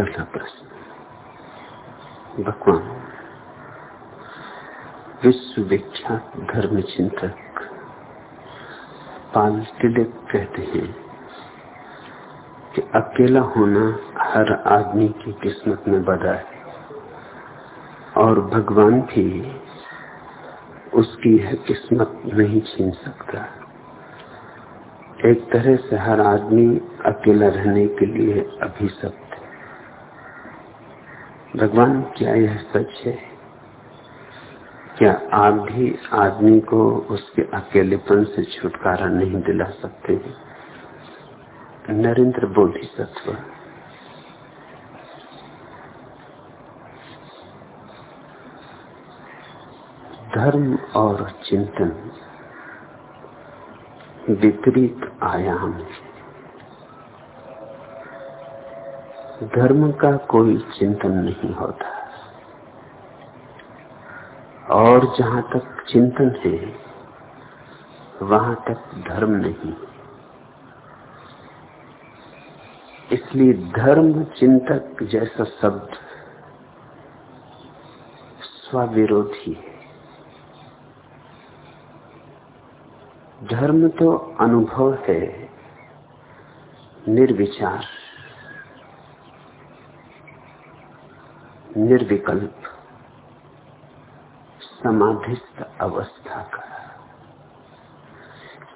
पहला प्रश्न। भगवान विश्व विख्यात धर्म चिंतक पाल तिलक कहते हैं कि अकेला होना हर आदमी की किस्मत में बदा है। और भगवान भी उसकी यह किस्मत नहीं छीन सकता। एक तरह से हर आदमी अकेला रहने के लिए अभी है भगवान, क्या यह सच है? क्या आप भी आदमी को उसके अकेलेपन से छुटकारा नहीं दिला सकते हैं? नरेंद्र बोधिसत्व। धर्म और चिंतन विपरीत आयाम धर्म का कोई चिंतन नहीं होता। और जहाँ तक चिंतन है, वहाँ तक धर्म नहीं। इसलिए धर्म चिंतक जैसा शब्द स्वविरोधी है। धर्म तो अनुभव है, निर्विचार। निर्विकल्प, समाधिस्थ अवस्था का।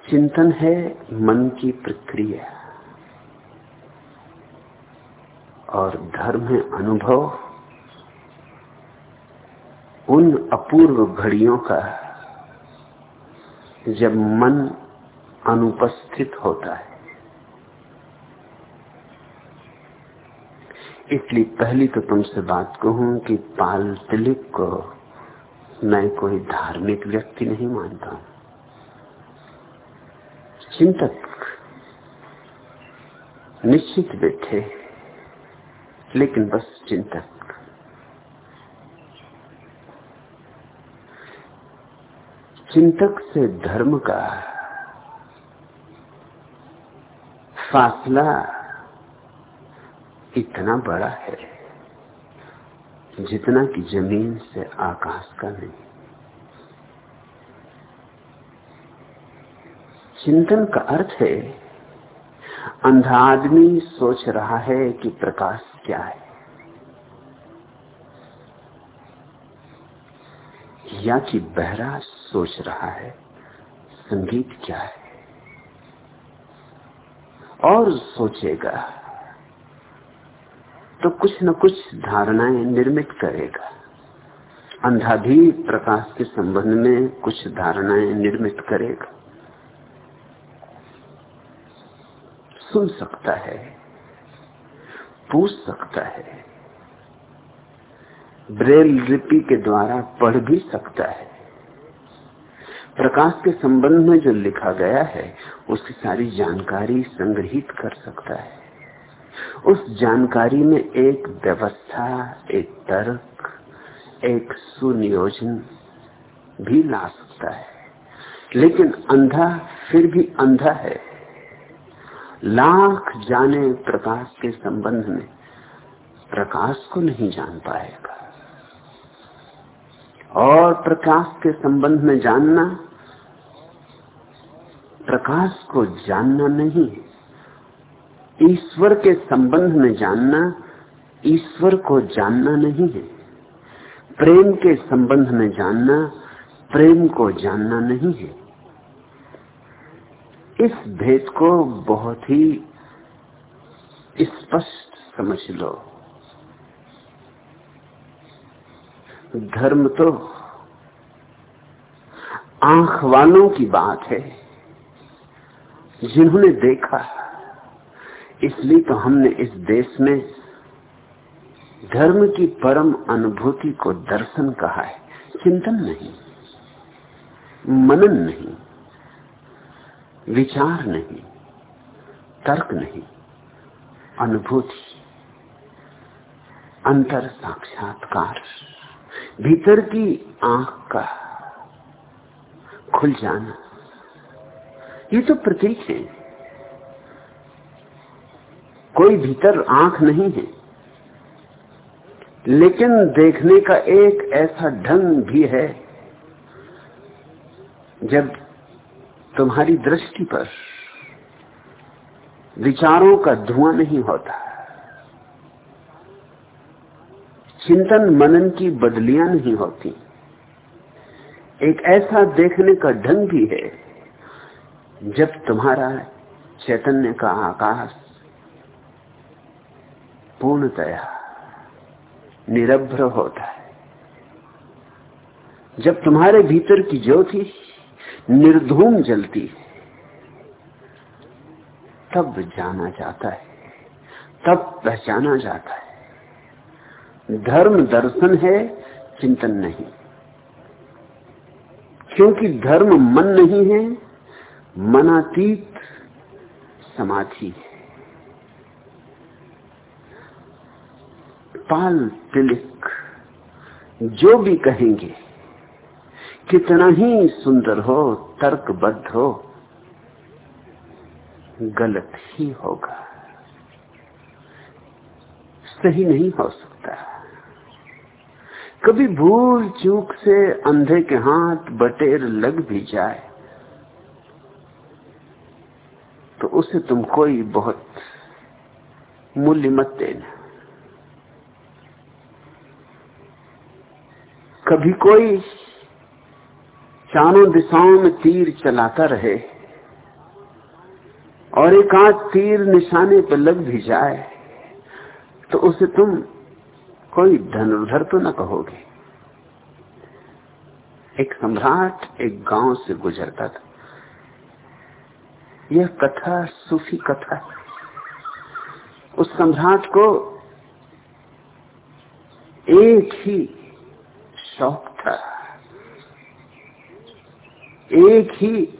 चिंतन है मन की प्रक्रिया और धर्म है अनुभव। उन अपूर्व घड़ियों का जब मन अनुपस्थित होता है इसलिए पहली तो तुमसे बात कहूँ कि पाल तिलिक को मैं कोई धार्मिक व्यक्ति नहीं मानता। हूँ चिंतक निश्चित बैठे, लेकिन बस चिंतक। चिंतक से धर्म का फासला इतना बड़ा है जितना कि ज़मीन से आकाश का नहीं। चिंतन का अर्थ है, अंधा आदमी सोच रहा है कि प्रकाश क्या है। या कि बहरा सोच रहा है, संगीत क्या है। और सोचेगा तो कुछ न कुछ धारणाएँ निर्मित करेगा। अंधा भी प्रकाश के संबंध में कुछ धारणाएँ निर्मित करेगा। सुन सकता है, पूछ सकता है, ब्रेल लिपि के द्वारा पढ़ भी सकता है। प्रकाश के संबंध में जो लिखा गया है, उसकी सारी जानकारी संग्रहित कर सकता है। उस जानकारी में एक व्यवस्था, एक तर्क, एक सुनियोजन भी ला सकता है। लेकिन अंधा, फिर भी अंधा है। लाख जाने प्रकाश के संबंध में प्रकाश को नहीं जान पाएगा। और प्रकाश के संबंध में जानना, प्रकाश को जानना नहीं ईश्वर के संबंध में जानना ईश्वर को जानना नहीं है। प्रेम के संबंध में जानना प्रेम को जानना नहीं है। इस भेद को बहुत ही स्पष्ट समझ लो। धर्म तो आँख वालों की बात है, जिन्होंने देखा इसलिए तो हमने इस देश में धर्म की परम अनुभूति को दर्शन कहा है। चिंतन नहीं, मनन नहीं, विचार नहीं, तर्क नहीं, अनुभूति, अंतर साक्षात्कार, भीतर की आँख का खुल जाना। ये तो प्रतीक है। कोई भीतर आँख नहीं है। लेकिन देखने का एक ऐसा ढंग भी है, जब तुम्हारी दृष्टि पर विचारों का धुआँ नहीं होता, चिंतन मनन की बदलियाँ नहीं होती। एक ऐसा देखने का ढंग भी है, जब तुम्हारा चैतन्य का आकाश पूर्णतया निरभ्र होता है। जब तुम्हारे भीतर की ज्योति निर्धूम जलती है, तब जाना जाता है, तब पहचाना जाता है। धर्म दर्शन है, चिंतन नहीं। क्योंकि धर्म मन नहीं है, मनातीत समाधि है। पाल तिलिक, जो भी कहेंगे, कितना ही सुंदर हो, तर्कबद्ध हो, गलत ही होगा। सही नहीं हो सकता। कभी भूल चूक से अंधे के हाथ बटेर लग भी जाए तो उसे तुम कोई बहुत मूल्य मत देना। कभी कोई चारों दिशाओं में तीर चलाता रहे और एक आध तीर निशाने पर लग भी जाए तो उसे तुम कोई धनुर्धर तो न कहोगे। एक सम्राट एक गाँव से गुजरता था। यह कथा सूफी कथा। उस सम्राट को एक ही शौक था। एक ही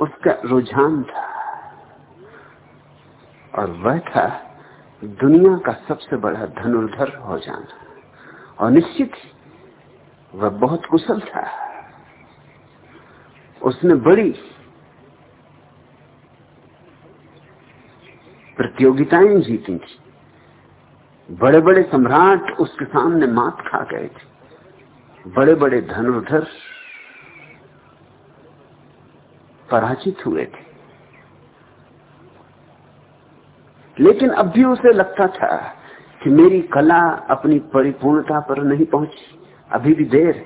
उसका रुझान था। और वह था दुनिया का सबसे बड़ा धनुर्धर हो जाना। और निश्चित वह बहुत कुशल था। उसने बड़ी प्रतियोगिताएँ जीती थी। बड़े बड़े सम्राट उसके सामने मात खा गए थे। बड़े बड़े धनुर्धर पराजित हुए थे। लेकिन अब भी उसे लगता था कि मेरी कला अपनी परिपूर्णता पर नहीं पहुँची। अभी भी देर।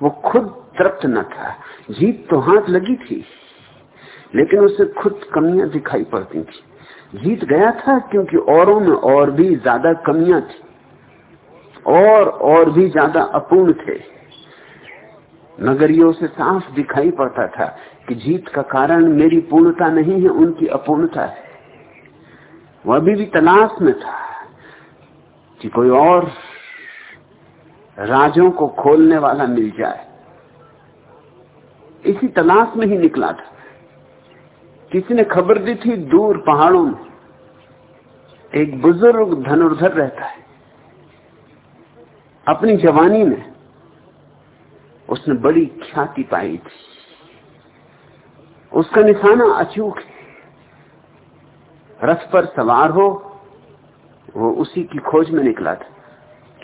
वो खुद तृप्त न था। जीत तो हाथ लगी थी, लेकिन उसे खुद कमियाँ दिखाई पड़ती थी। जीत गया था क्योंकि औरों में और भी ज़्यादा कमियाँ थी। और और भी ज़्यादा अपूर्ण थे। नगरियों से साफ़ दिखाई पड़ता था कि जीत का कारण मेरी पूर्णता नहीं है, उनकी अपूर्णता है। वह अभी भी तलाश में था कि कोई और राजों को खोलने वाला मिल जाए। इसी तलाश में ही निकला था। किसी ने खबर दी थी? दूर पहाड़ों में। एक बुज़ुर्ग धनुर्धर रहता है। अपनी जवानी में उसने बड़ी ख्याति पाई थी। उसका निशाना अचूक है। रथ पर सवार हो, वो उसी की खोज में निकला था।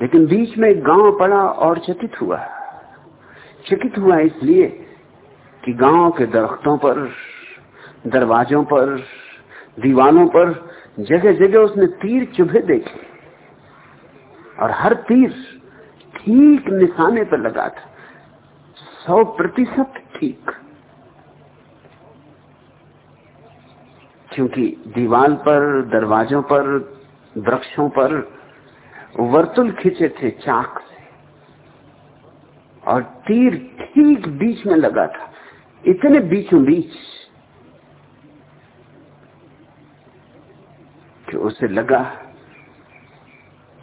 लेकिन बीच में गाँव पड़ा और चकित हुआ। चकित हुआ इसलिए कि गाँव के दरख्तों पर, दरवाजों पर, दीवालों पर जगह जगह उसने तीर चुभे देखे। और हर तीर ठीक निशाने पर लगा था। सौ प्रतिशत ठीक। क्योंकि दीवाल पर, दरवाजों पर, वृक्षों पर वर्तुल खींचे थे चाक से। और तीर ठीक बीच में लगा था। इतने बीचों बीच कि उसे लगा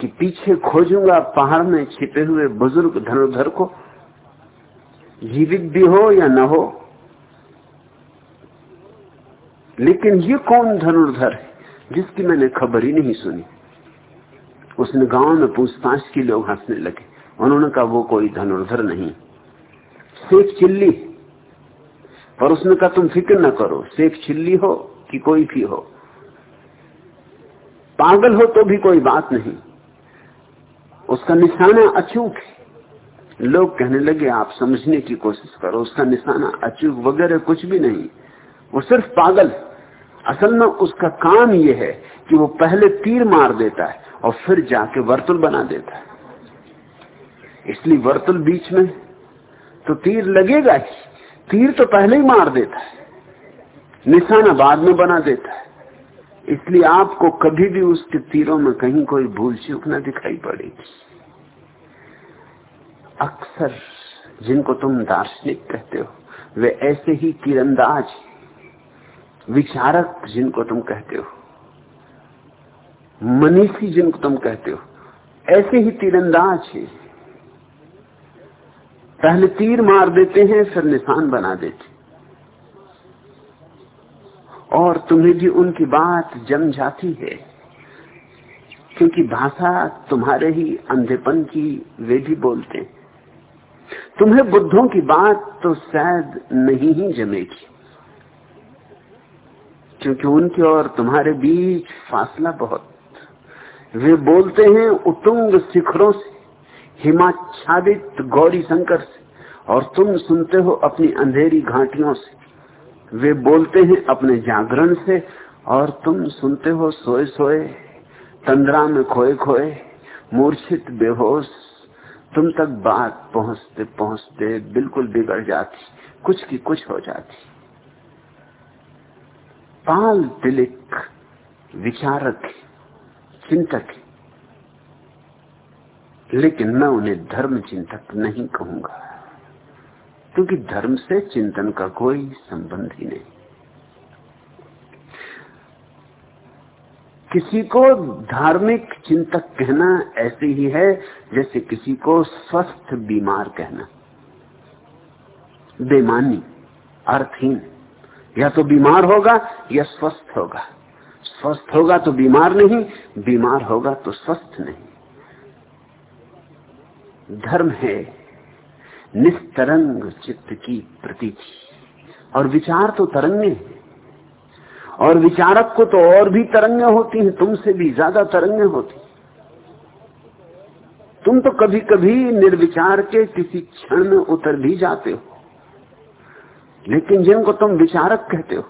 कि पीछे खोजूँगा, पहाड़ में छिपे हुए बुज़ुर्ग धनुर्धर को। जीवित भी हो या न हो। लेकिन ये कौन धनुर्धर है, जिसकी मैंने खबर ही नहीं सुनी? उसने गाँव में पूछताछ की, लोग हंसने लगे। उन्होंने कहा, वो कोई धनुर्धर नहीं। शेख चिल्ली और उसने कहा, तुम फ़िक्र न करो शेख चिल्ली हो कि कोई भी हो। पागल हो तो भी कोई बात नहीं। उसका निशाना अचूक है। लोग कहने लगे, आप समझने की कोशिश करो, उसका निशाना अचूक वगैरह कुछ भी नहीं। वो सिर्फ़ पागल असल में उसका काम यह है कि वो पहले तीर मार देता है और फिर जाके वर्तुल बना देता है। इसलिए वर्तुल बीच में तो तीर लगेगा ही। तीर तो पहले ही मार देता है। निशाना बाद में बना देता है। इसलिए आपको कभी भी उसके तीरों में कहीं कोई भूल चूक न दिखाई पड़ेगी अक्सर जिनको तुम दार्शनिक कहते हो, वे ऐसे ही तीरंदाज, विचारक जिनको तुम कहते हो, मनीषी जिनको तुम कहते हो, ऐसे ही तीरंदाज है। पहले तीर मार देते हैं, फिर निशान बना देते और तुम्हें भी उनकी बात जम जाती है। क्योंकि भाषा तुम्हारे ही अंधेपन की वे भी बोलते हैं। तुम्हें बुद्धों की बात तो शायद नहीं ही जमेगी। क्योंकि उनके और तुम्हारे बीच फासला बहुत। वे बोलते हैं उतुंग शिखरों से, हिमाच्छादित गौरी शंकर से, और तुम सुनते हो अपनी अंधेरी घाटियों से। वे बोलते हैं अपने जागरण से, और तुम सुनते हो सोए सोए, तंद्रा में खोए खोए, मूर्छित, बेहोश, तुम तक बात पहुँचते पहुँचते बिल्कुल बिगड़ जाती, कुछ की कुछ हो जाती। पाल तिलिक, विचारक, चिंतक, लेकिन मैं उन्हें धर्म चिंतक नहीं कहूँगा। क्योंकि धर्म से चिंतन का कोई संबंध ही नहीं। किसी को धार्मिक चिंतक कहना ऐसे ही है जैसे किसी को स्वस्थ बीमार कहना। बेमानी, अर्थहीन, या तो बीमार होगा या स्वस्थ होगा। स्वस्थ होगा तो बीमार नहीं, बीमार होगा तो स्वस्थ नहीं। धर्म है निस्तरंग चित्त की प्रतीति। और विचार तो तरंगे हैं। और विचारक को तो और भी तरंगे होती हैं, तुमसे भी ज़्यादा तरंगे होती तुम तो कभी कभी निर्विचार के किसी क्षण में उतर भी जाते हो। लेकिन जिनको तुम विचारक कहते हो,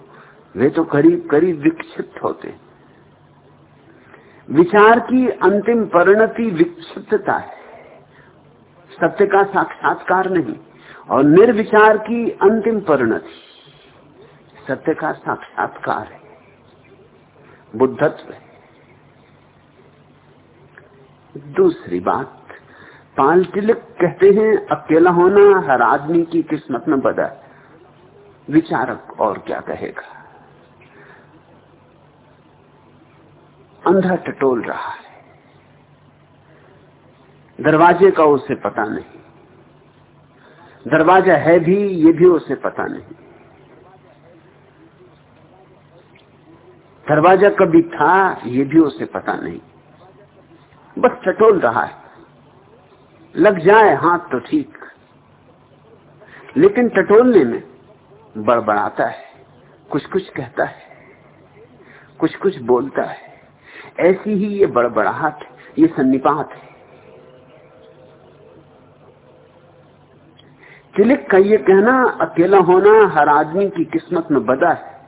वे तो करीब करीब विक्षिप्त होते विचार की अंतिम परिणति विक्षिप्तता है। सत्य का साक्षात्कार नहीं, और निर्विचार की अंतिम परिणति। सत्य का साक्षात्कार है। बुद्धत्व है। दूसरी बात पाल तिलक कहते हैं, अकेला होना हर आदमी की किस्मत में बदा विचारक और क्या कहेगा? अंधा टटोल रहा है। दरवाजे का उसे पता नहीं। दरवाज़ा है भी, ये भी उसे पता नहीं। दरवाज़ा कभी था, ये भी उसे पता नहीं। बस टटोल रहा है। लग जाए हाथ तो ठीक। लेकिन टटोलने में बड़बड़ाता है। कुछ कुछ कहता है। कुछ कुछ बोलता है। ऐसी ही ये बड़बड़ाहट, ये सन्निपात है। तिलिक का ये कहना, अकेला होना हर आदमी की किस्मत में बदा है।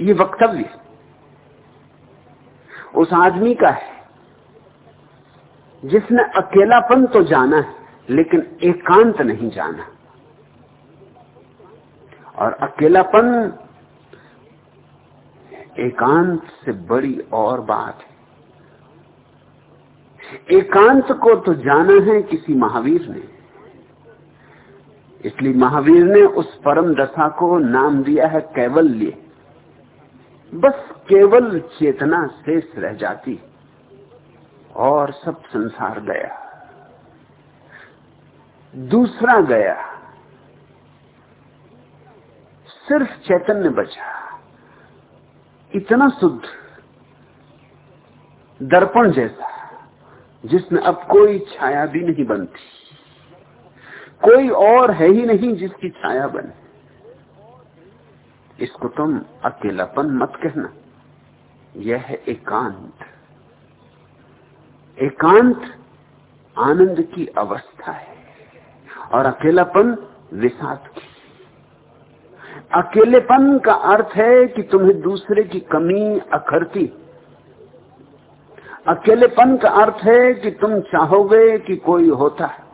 ये वक्तव्य उस आदमी का है। जिसने अकेलापन तो जाना है, लेकिन एकांत नहीं जाना। और अकेलापन एकांत से बड़ी और बात है। एकांत को तो जाना है किसी महावीर ने। इसलिए महावीर ने उस परम दशा को नाम दिया है कैवल्य। बस केवल चेतना शेष रह जाती और सब संसार गया। दूसरा गया। सिर्फ़ चैतन्य बचा। इतना शुद्ध दर्पण जैसा। जिसमें अब कोई छाया भी नहीं बनती। कोई और है ही नहीं जिसकी छाया बने। इसको तुम अकेलापन मत कहना। यह है एकांत। एकांत आनंद की अवस्था है और अकेलापन विषाद की। अकेलेपन का अर्थ है कि तुम्हें दूसरे की कमी अखरती अकेलेपन का अर्थ है कि तुम चाहोगे कि कोई होता है।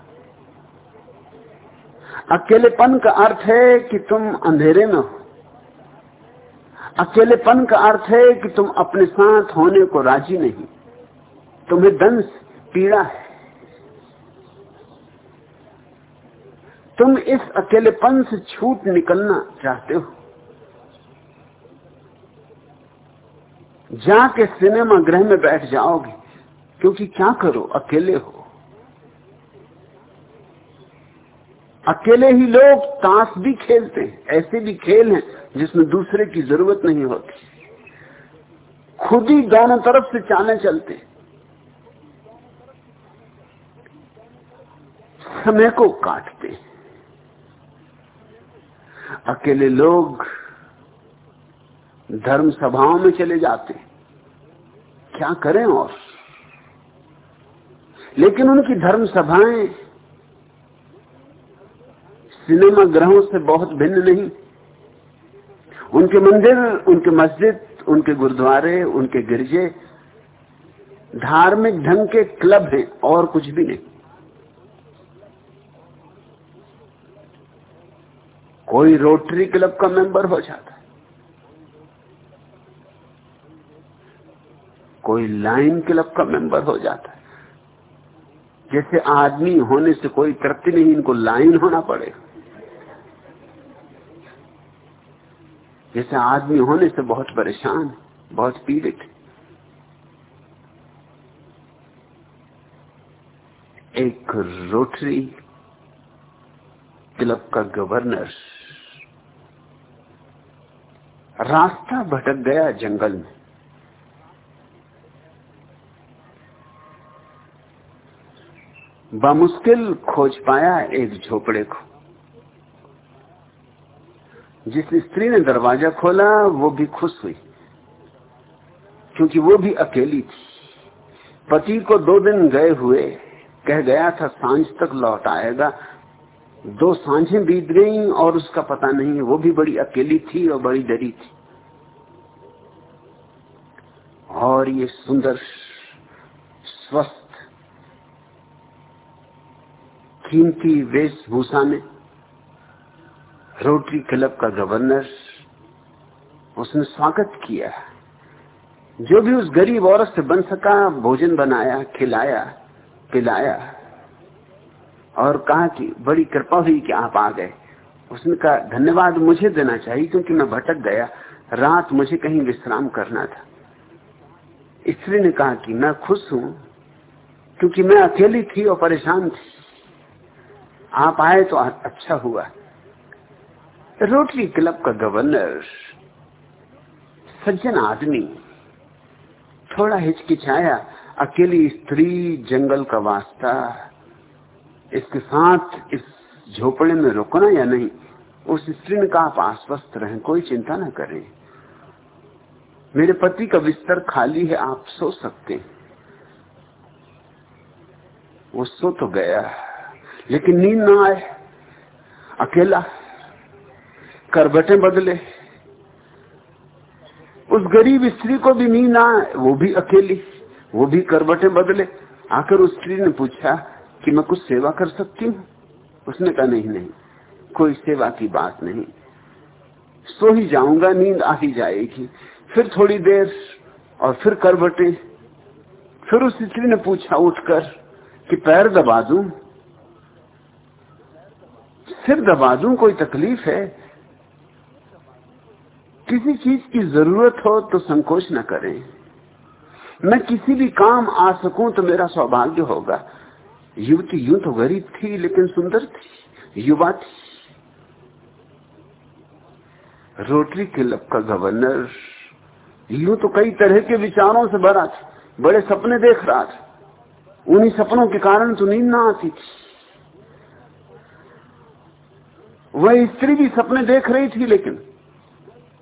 अकेलेपन का अर्थ है कि तुम अंधेरे में हो। अकेलेपन का अर्थ है कि तुम अपने साथ होने को राज़ी नहीं। तुम्हें दंश, पीड़ा है। तुम इस अकेलेपन से छूट निकलना चाहते हो। जाके सिनेमा गृह में बैठ जाओगे, क्योंकि क्या करो, अकेले हो। अकेले ही लोग ताश भी खेलते हैं, ऐसे भी खेल हैं, जिसमें दूसरे की ज़रूरत नहीं होती। खुद ही दोनों तरफ़ से चाले चलते समय को काटते अकेले लोग धर्म सभाओं में चले जाते क्या करें और? लेकिन उनकी धर्म सभाएँ सिनेमा ग्रहों से बहुत भिन्न नहीं। उनके मंदिर, उनके मस्जिद, उनके गुरुद्वारे, उनके गिरजे धार्मिक ढंग के क्लब हैं और कुछ भी नहीं। कोई रोटरी क्लब का मेंबर हो जाता है कोई लाइन क्लब का मेंबर हो जाता है। जैसे आदमी होने से कोई तरक्की नहीं, इनको लाइन होना पड़ेगा जैसे आदमी होने से बहुत परेशान, बहुत पीड़ित। एक रोटरी क्लब का गवर्नर रास्ता भटक गया जंगल में। बामुश्किल खोज पाया एक झोपड़े को। जिस स्त्री ने दरवाज़ा खोला, वो भी खुश हुई, क्योंकि वो भी अकेली थी। पति को दो दिन गए हुए, कह गया था, साँझ तक लौट आएगा। दो सांझें बीत गई और उसका पता नहीं, वो भी बड़ी अकेली थी और बड़ी डरी थी। और ये सुंदर, स्वस्थ कीमती वेशभूषा में रोटरी क्लब का गवर्नर, उसने स्वागत किया। जो भी उस गरीब औरत से बन सका, भोजन बनाया, खिलाया, पिलाया और कहा कि बड़ी कृपा हुई कि आप आ गए। उसने कहा, धन्यवाद, मुझे देना चाहिए क्योंकि मैं भटक गया। रात मुझे कहीं विश्राम करना था। स्त्री ने कहा कि मैं खुश हूँ क्योंकि मैं अकेली थी और परेशान थी। आप आए तो अच्छा हुआ। रोटरी क्लब का गवर्नर, सज्जन आदमी, थोड़ा हिचकिचाया, अकेली स्त्री जंगल का वास्ता, इसके साथ इस झोपड़े में रुकना या नहीं, उस स्त्री ने कहा, आप आश्वस्त रहें, कोई चिंता ना करें। मेरे पति का बिस्तर खाली है, आप सो सकते हैं। वो सो तो गया। लेकिन नींद ना आए। अकेला। करबटे बदले। उस गरीब स्त्री को भी नींद आए, वो भी अकेली। वो भी करबटे बदले। आकर उस स्त्री ने पूछा कि मैं कुछ सेवा कर सकती हूँ? उसने कहा, नहीं नहीं, कोई सेवा की बात नहीं। सो ही जाऊँगा, नींद आ ही जाएगी। फिर थोड़ी देर और फिर करबटे फिर उस स्त्री ने पूछा उठकर कि, पैर दबा दू? सिर दबा दू कोई तकलीफ़ है? किसी चीज़ की ज़रूरत हो तो संकोच न करें। मैं किसी भी काम आ सकूँ तो मेरा सौभाग्य होगा। युवती यूँ तो गरीब थी, लेकिन सुंदर थी, युवा थी। रोटरी क्लब का गवर्नर, यूँ तो कई तरह के विचारों से भरा था, बड़े सपने देख रहा था। उन्हीं सपनों के कारण तो नींद ना आती थी। वह स्त्री भी सपने देख रही थी लेकिन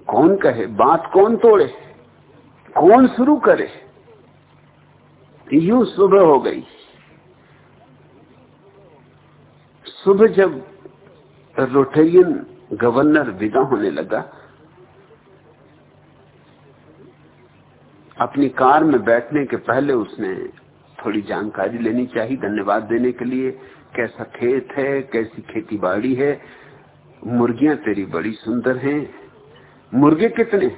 कौन कहे, बात कौन तोड़े, कौन शुरू करे? यू सुबह हो गई। सुबह जब रोटेरियन गवर्नर विदा होने लगा, अपनी कार में बैठने के पहले उसने थोड़ी जानकारी लेनी चाहिए, धन्यवाद देने के लिए, कैसा खेत है, कैसी खेती बाड़ी है मुर्गियाँ तेरी बड़ी सुंदर हैं। मुर्गे कितने?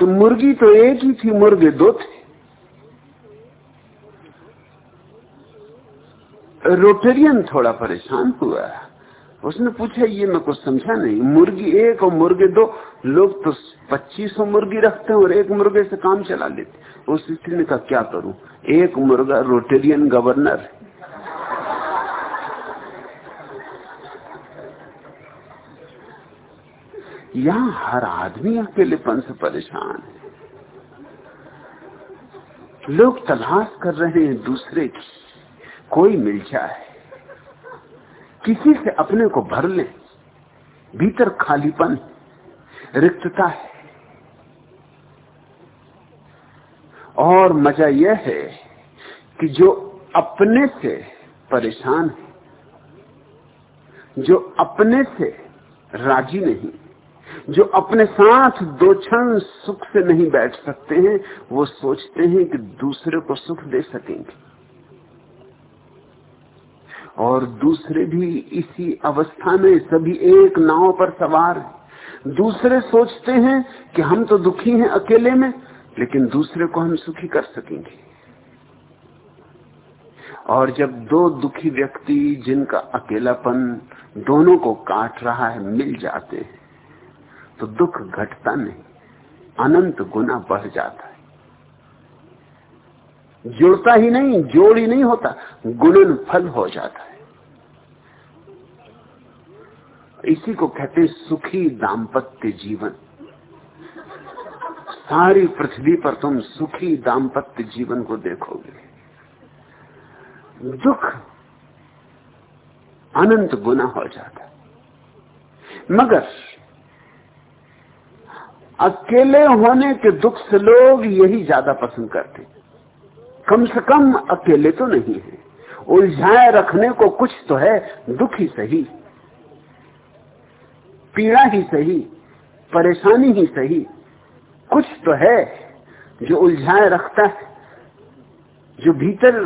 तो मुर्गी तो एक ही थी, मुर्गे दो थे। रोटेरियन थोड़ा परेशान हुआ। उसने पूछा, ये मैं कुछ समझा नहीं। मुर्गी एक और मुर्गे दो। लोग तो पच्चीस मुर्गी रखते हैं और एक मुर्गे से काम चला लेते उस स्त्री ने कहा, क्या करूँ? एक मुर्गा रोटेरियन गवर्नर यहाँ हर आदमी अकेलेपन से परेशान है। लोग तलाश कर रहे हैं दूसरे की। कोई मिल जाए, किसी से अपने को भर ले, भीतर खालीपन, रिक्तता है। और मज़ा यह है कि जो अपने से परेशान है, जो अपने से राज़ी नहीं जो अपने साथ दो क्षण सुख से नहीं बैठ सकते हैं, वो सोचते हैं कि दूसरे को सुख दे सकेंगे। और दूसरे भी इसी अवस्था में सभी एक नाव पर सवार हैं। दूसरे सोचते हैं कि हम तो दुखी हैं अकेले में, लेकिन दूसरे को हम सुखी कर सकेंगे। और जब दो दुखी व्यक्ति जिनका अकेलापन दोनों को काट रहा है, मिल जाते हैं। तो दुख घटता नहीं, अनंत गुना बढ़ जाता है। जुड़ता ही नहीं, जोड़ ही नहीं होता, गुणन फल हो जाता है। इसी को कहते हैं सुखी दाम्पत्य जीवन। सारी पृथ्वी पर तुम सुखी दाम्पत्य जीवन को देखोगे। दुख अनंत गुना हो जाता मगर अकेले होने के दुख से लोग यही ज़्यादा पसंद करते कम से कम अकेले तो नहीं है। उलझाए रखने को कुछ तो है, दुख ही सही। पीड़ा ही सही, परेशानी ही सही, कुछ तो है जो उलझाए रखता है, जो भीतर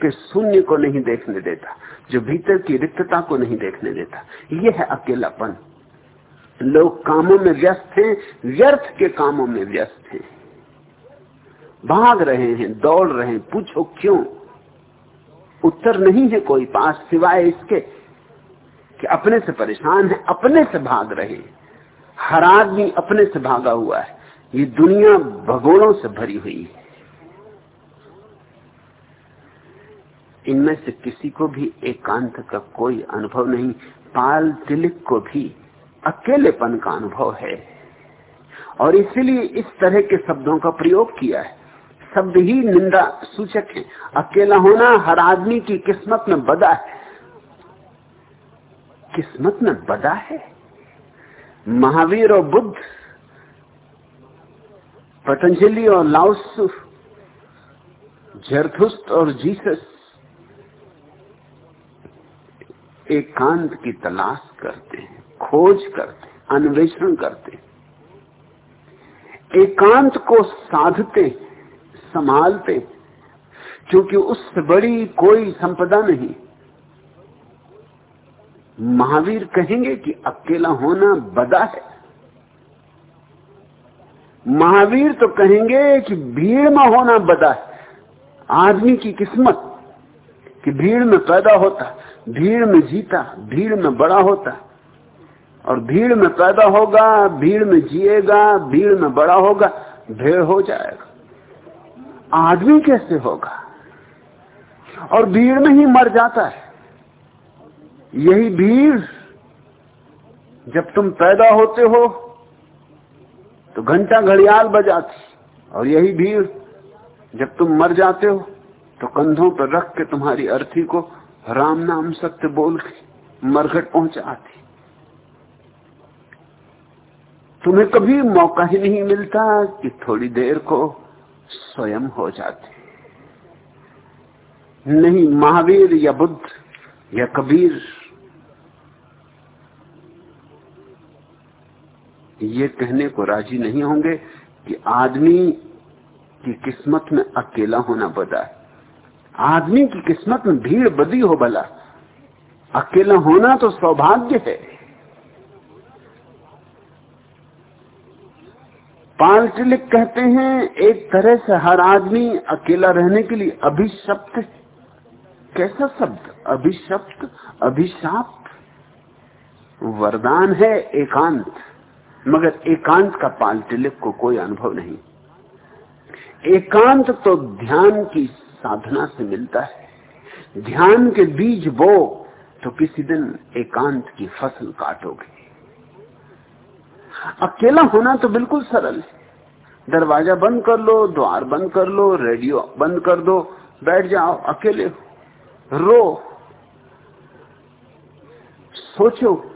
के शून्य को नहीं देखने देता, जो भीतर की रिक्तता को नहीं देखने देता। यह है अकेलापन। लोग कामों में व्यस्त हैं, व्यर्थ के कामों में व्यस्त हैं। भाग रहे हैं, दौड़ रहे हैं, पूछो क्यों? उत्तर नहीं है कोई पास सिवाय इसके कि अपने से परेशान है, अपने से भाग रहे हर आदमी अपने से भागा हुआ है। ये दुनिया भगोड़ों से भरी हुई है। इनमें से किसी को भी एकांत का कोई अनुभव नहीं, पाल तिलिक को भी अकेलेपन का अनुभव है। और इसीलिए इस तरह के शब्दों का प्रयोग किया है। शब्द ही निंदा सूचक है। अकेला होना हर आदमी की किस्मत में बदा है। किस्मत में बदा है? महावीर और बुद्ध, पतंजलि और लाउस, जरथुस्त और जीसस, एकांत की तलाश करते हैं। खोज करते, अन्वेषण करते। एकांत को साधते, संभालते, क्योंकि उससे बड़ी कोई संपदा नहीं। महावीर कहेंगे कि अकेला होना बदा है। महावीर तो कहेंगे कि भीड़ में होना बदा है। आदमी की किस्मत कि भीड़ में पैदा होता, भीड़ में जीता, भीड़ में बड़ा होता। और भीड़ में पैदा होगा, भीड़ में जिएगा, भीड़ में बड़ा होगा, भेड़ हो जाएगा। आदमी कैसे होगा? और भीड़ में ही मर जाता है। यही भीड़, जब तुम पैदा होते हो तो घंटा घड़ियाल बजाती। और यही भीड़, जब तुम मर जाते हो तो कंधों पर रख के तुम्हारी अर्थी को राम नाम सत्य बोल के मरघट पहुंचाती। तुम्हें कभी मौका ही नहीं मिलता कि थोड़ी देर को स्वयं हो जाते। नहीं महावीर या बुद्ध या कबीर, ये कहने को राज़ी नहीं होंगे कि आदमी की किस्मत में अकेला होना बदा है। आदमी की किस्मत में भीड़ बदी हो भला अकेला होना तो सौभाग्य है। पाल्टिलिक कहते हैं, एक तरह से हर आदमी अकेला रहने के लिए अभिशप्त। कैसा शब्द? अभिशप्त, अभिशाप। वरदान है एकांत, मगर एकांत का पाल्टिलिक को कोई अनुभव नहीं। एकांत तो ध्यान की साधना से मिलता है। ध्यान के बीज बो तो किसी दिन एकांत की फ़सल काटोगे। अकेला होना तो बिल्कुल सरल है। दरवाज़ा बंद कर लो, द्वार बंद कर लो, रेडियो बंद कर दो, बैठ जाओ, अकेले हो। रो। सोचो।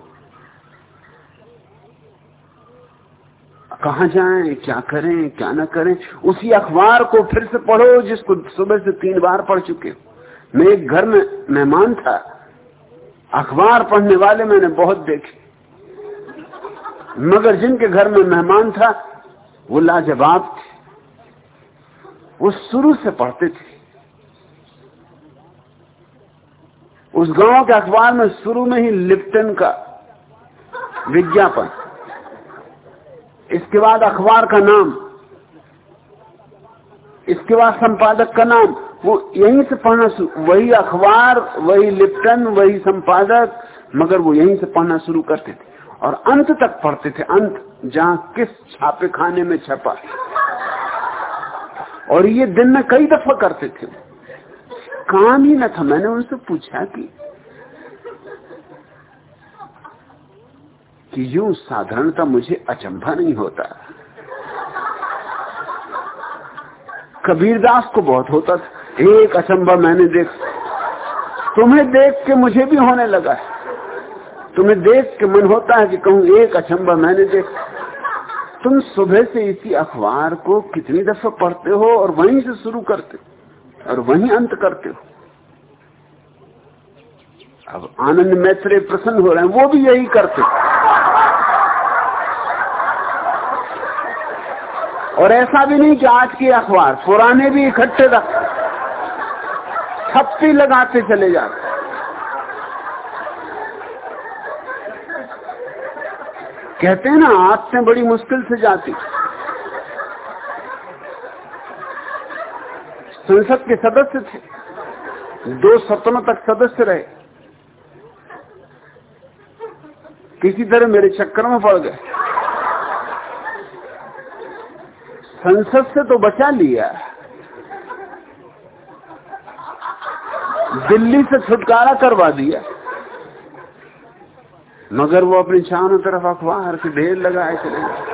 कहा जाएँ, क्या करें, क्या ना करें? उसी अखबार को फिर से पढ़ो, जिसको सुबह से तीन बार पढ़ चुके मैं एक घर में मेहमान था। अखबार पढ़ने वाले मैंने बहुत देखे। मगर जिनके घर में मेहमान था, वो लाजवाब थे। वो शुरू से पढ़ते थे। उस गाँव के अखबार में शुरू में ही लिप्टन का विज्ञापन। इसके बाद अखबार का नाम, इसके बाद संपादक का नाम, वो यहीं से पढ़ना शुरू, वही अखबार, वही लिप्टन, वही संपादक, मगर वो यहीं से पढ़ना शुरू करते थे। और अंत तक पढ़ते थे। अंत, जहाँ किस छापे खाने में छपा। और ये दिन में कई दफ़ा करते थे। काम ही न था। मैंने उनसे पूछा कि कि यूँ साधारणता मुझे अचंभा नहीं होता। कबीरदास को बहुत होता था। एक अचंभा मैंने देख, तुम्हें देख के मुझे भी होने लगा है। तुम्हें देख के मन होता है कि कहूँ, एक अचंबा मैंने देख। तुम सुबह से इसी अखबार को कितनी दफ़ा पढ़ते हो और वहीं से शुरू करते हो, और वहीं अंत करते हो। अब आनंद मैत्रे प्रसन्न हो रहे हैं, वो भी यही करते और ऐसा भी नहीं कि आज के अखबार, पुराने भी इकट्ठे रख, छप्पी लगाते चले जाते। कहते हैं ना आदतें बड़ी मुश्किल से जाती। संसद के सदस्य थे। दो सत्रों तक सदस्य रहे। किसी तरह मेरे चक्कर में पड़ गए। संसद से तो बचा लिया। दिल्ली से छुटकारा करवा दिया। मगर वो अपनी चारों तरफ़ अखबार के ढेर लगाए चले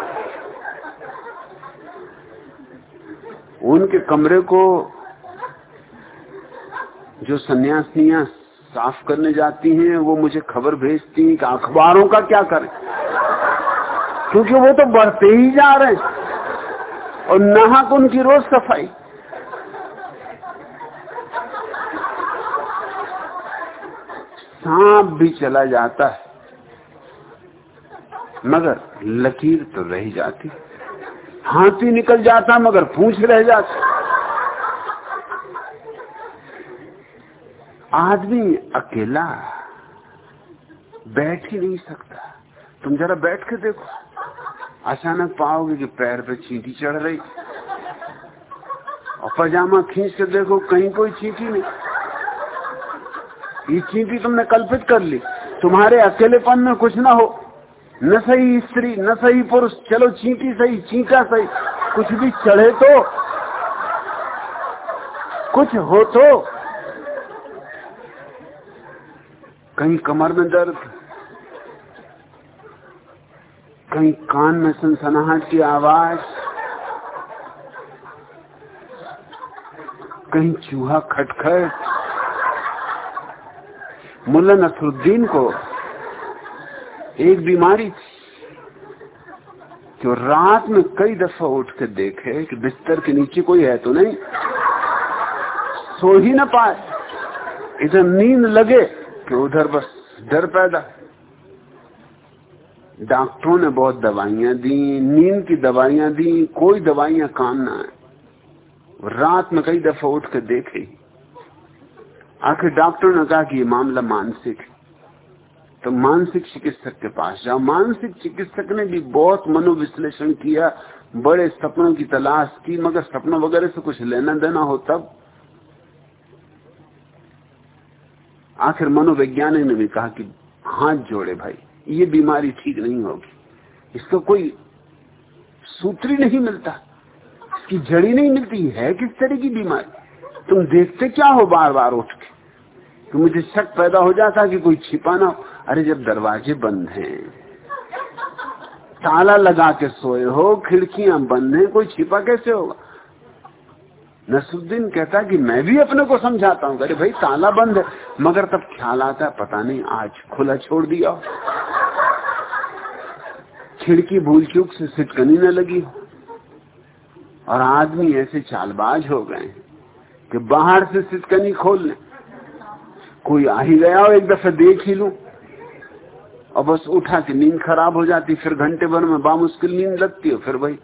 उनके कमरे को जो सन्यासियाँ साफ़ करने जाती हैं, वो मुझे खबर भेजती हैं कि अखबारों का क्या करें? क्योंकि वो तो बढ़ते ही जा रहे हैं। और नाहक उनकी रोज सफ़ाई। सांप भी चला जाता है। मगर लकीर तो रह जाती। हाथी निकल जाता, मगर पूछ रह जाती। आदमी अकेला बैठ ही नहीं सकता। तुम जरा बैठ के देखो। अचानक पाओगे कि पैर पे चींटी चढ़ रही। और पजामा खींच के देखो, कहीं कोई चींटी नहीं। ये चींटी तुमने कल्पित कर ली। तुम्हारे अकेलेपन में कुछ ना हो। न सही स्त्री, न सही पुरुष, चलो चींटी सही, चींटा सही, कुछ भी चढ़े तो कुछ हो तो। कहीं कमर में दर्द, कहीं कान में सनसनाहट की आवाज़, कहीं चूहा खटखट। मुल्ला नसरुद्दीन को एक बीमारी थी। कि रात में कई दफ़ा उठ के देखे कि बिस्तर के नीचे कोई है तो नहीं। सो ही ना पाए। इधर नींद लगे कि उधर बस डर पैदा। डॉक्टरों ने बहुत दवाइयाँ दी, नींद की दवाइयाँ दी, कोई दवाइयाँ काम ना आए। रात में कई दफ़ा उठ के देखे। आखिर डॉक्टर ने कहा कि ये मामला मानसिक है। तो मानसिक चिकित्सक के पास जाओ। मानसिक चिकित्सक ने भी बहुत मनोविश्लेषण किया, बड़े सपनों की तलाश की, मगर सपनों वगैरह से कुछ लेना देना हो तब। आखिर मनोवैज्ञानिक ने भी कहा कि हाथ जोड़े भाई, ये बीमारी ठीक नहीं होगी। इसका कोई सूत्र ही नहीं मिलता। इसकी जड़ी नहीं मिलती है किस तरह की बीमारी? तुम देखते क्या हो बार बार उठ के? तो मुझे शक पैदा हो जाता कि कोई छिपाना अरे जब दरवाजे बंद हैं, ताला लगा के सोए हो, खिड़कियाँ बंद हैं, कोई छिपा कैसे होगा? नसरुद्दीन कहता कि मैं भी अपने को समझाता हूँ। अरे भाई, ताला बंद है, मगर तब ख्याल आता है, पता नहीं, आज खुला छोड़ दिया। खिड़की भूल चूक से सिटकनी न लगी। और आदमी ऐसे चालबाज हो गए कि बाहर से सिटकनी खोल ले। कोई आ ही गया हो, एक दफे देख ही लू। और बस उठा के नींद खराब हो जाती, फिर घंटे भर में बामुश्किल नींद लगती है फिर भाई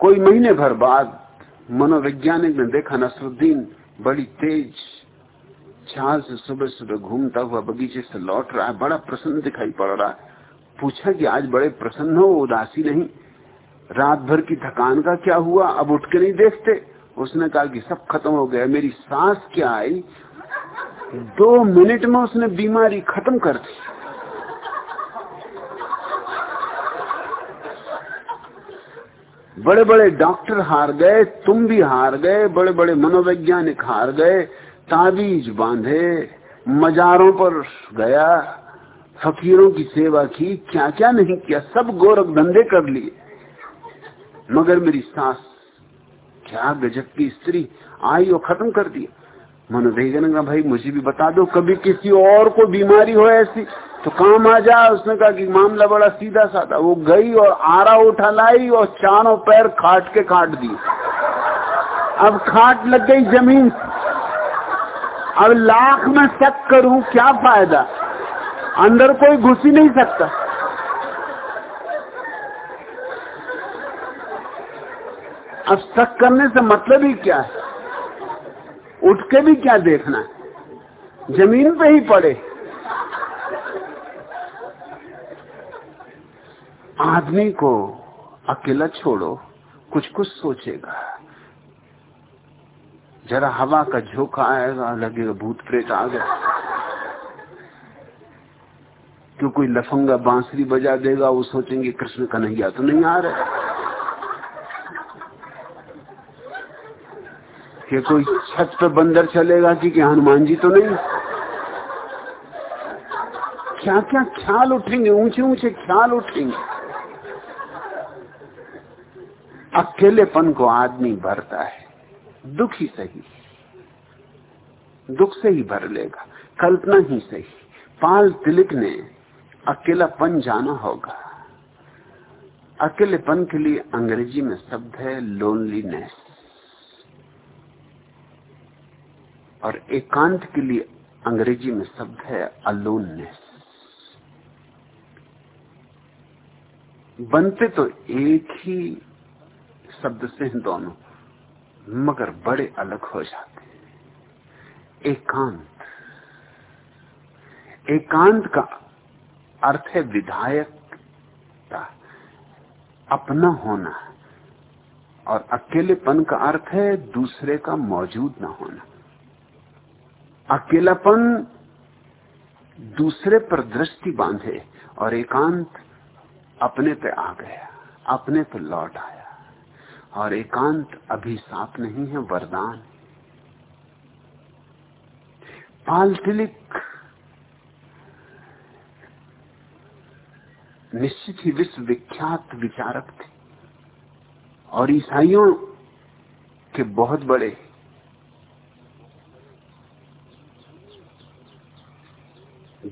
कोई महीने भर बाद मनोवैज्ञानिक ने देखा, नसरुद्दीन बड़ी तेज चाल से सुबह सुबह घूमता हुआ बगीचे से लौट रहा है, बड़ा प्रसन्न दिखाई पड़ रहा है। पूछा कि आज बड़े प्रसन्न हो, उदासी नहीं। रात भर की थकान का क्या हुआ? अब उठ के नहीं देखते। उसने कहा कि सब खत्म हो गया, मेरी सांस क्या आई? दो मिनट में उसने बीमारी खत्म कर दी। बड़े बड़े डॉक्टर हार गए, तुम भी हार गए बड़े बड़े मनोवैज्ञानिक हार गए, ताबीज बांधे, मजारों पर गया, फकीरों की सेवा की क्या क्या नहीं किया, सब गोरख धंधे कर लिए। मगर मेरी सास, क्या गजब की स्त्री, आई और खत्म कर दिया। मनोवेगन का भाई मुझे भी बता दो, कभी किसी और को बीमारी हो ऐसी तो काम आ जाए उसने कहा कि मामला बड़ा सीधा साधा वो गई और आरा उठा लाई और चारों पैर खाट के काट दिए। अब खाट लग गई ज़मीन। अब लाख में शक करूँ, क्या फ़ायदा? अंदर कोई घुस ही नहीं सकता। अब शक करने से मतलब ही क्या है? उठ के भी क्या देखना है? ज़मीन पे ही पड़े। आदमी को अकेला छोड़ो, कुछ कुछ सोचेगा। जरा हवा का झोंका आएगा, लगेगा भूत प्रेत आ गया। क्यों कोई लफंगा बांसुरी बजा देगा, वो सोचेंगे, कृष्ण कन्हैया तो नहीं आ रहे कि कोई छत पे बंदर चलेगा कि, हनुमान जी तो नहीं? क्या क्या ख्याल उठेंगे? ऊँचे ऊँचे ख्याल उठेंगे। अकेलेपन को आदमी भरता है। दुख ही सही। दुख से ही भर लेगा। कल्पना ही सही। पाल तिलक ने अकेलापन जाना होगा। अकेलेपन के लिए अंग्रेज़ी में शब्द है लोनलीनेस और एकांत के लिए अंग्रेज़ी में शब्द है अलोननेस बनते तो एक ही शब्द से हैं दोनों, मगर बड़े अलग हो जाते हैं। एकांत। एकांत का अर्थ है विधायक अपना होना। और अकेलेपन का अर्थ है दूसरे का मौजूद ना होना। अकेलापन दूसरे पर दृष्टि बांधे और एकांत अपने पे आ गया, अपने पे लौट आया। और एकांत अभिशाप नहीं है, वरदान पालतिलिक निश्चित ही विश्वविख्यात विचारक थे और ईसाइयों के बहुत बड़े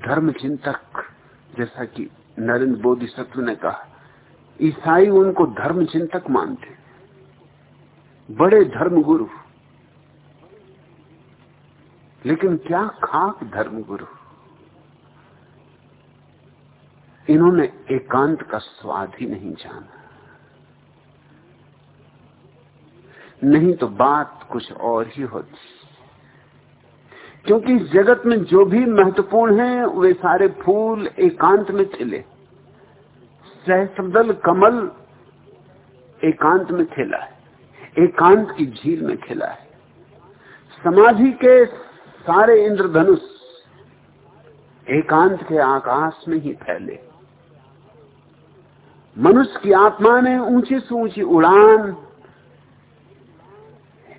धर्म चिंतक जैसा कि नरेंद्र बोधिसत्व ने कहा, ईसाई उनको धर्म चिंतक मानते बड़े धर्म गुरु लेकिन क्या खाक धर्म गुरु इन्होंने एकांत का स्वाद ही नहीं जाना। नहीं तो बात कुछ और ही होती। क्योंकि जगत में जो भी महत्वपूर्ण है, वे सारे फूल एकांत में खिले। सहस्रदल कमल एकांत में खिला है। एकांत की झील में खिला है। समाधि के सारे इंद्रधनुष एकांत के आकाश में ही फैले। मनुष्य की आत्मा ने ऊँची से ऊँची उड़ान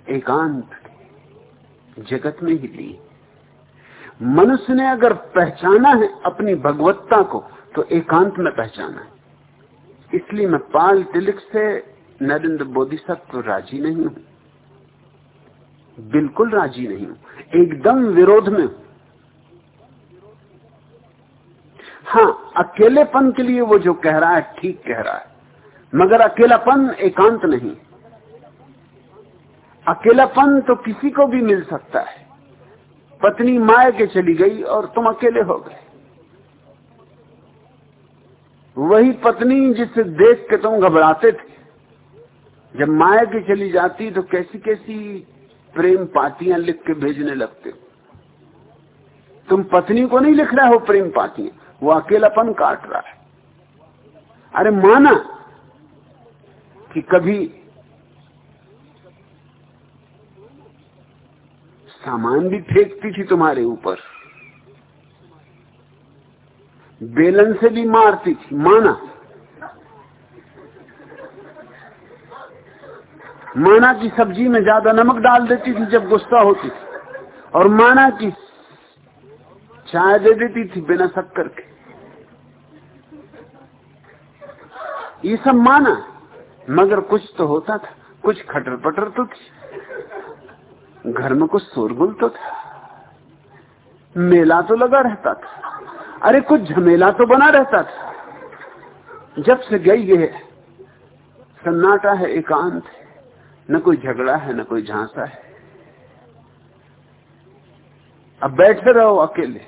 एकांत जगत में ही ली। मनुष्य ने अगर पहचाना है अपनी भगवत्ता को तो एकांत में पहचाना है। इसलिए मैं पाल तिलक से नरेंद्र बोधिसत्व राज़ी नहीं हूँ। बिल्कुल राज़ी नहीं हूँ। एकदम विरोध में हूँ। हाँ अकेलेपन के लिए वो जो कह रहा है, ठीक कह रहा है। मगर अकेलापन एकांत नहीं। अकेलापन तो किसी को भी मिल सकता है। पत्नी माए के चली गई और तुम अकेले हो गए। वही पत्नी जिसे देख के तुम घबराते थे। जब माया की चली जाती तो कैसी कैसी प्रेम पातियाँ लिख के भेजने लगते हो। तुम पत्नी को नहीं लिख रहे हो प्रेम पातियाँ वो अकेलापन काट रहा है। अरे माना कि कभी सामान भी फेंकती थी तुम्हारे ऊपर। बेलन से भी मारती थी, माना। माना की सब्ज़ी में ज़्यादा नमक डाल देती थी जब गुस्सा होती थी, और माना की चाय दे देती थी बिना शक्कर के। ये सब माना, मगर कुछ तो होता था, कुछ खटर पटर तो थी। घर में कुछ शोरगुल तो था। मेला तो लगा रहता था। अरे, कुछ झमेला तो बना रहता था। जब से गई है सन्नाटा है, एकांत है। न कोई झगड़ा है, न कोई झांसा है। अब बैठे रहो अकेले।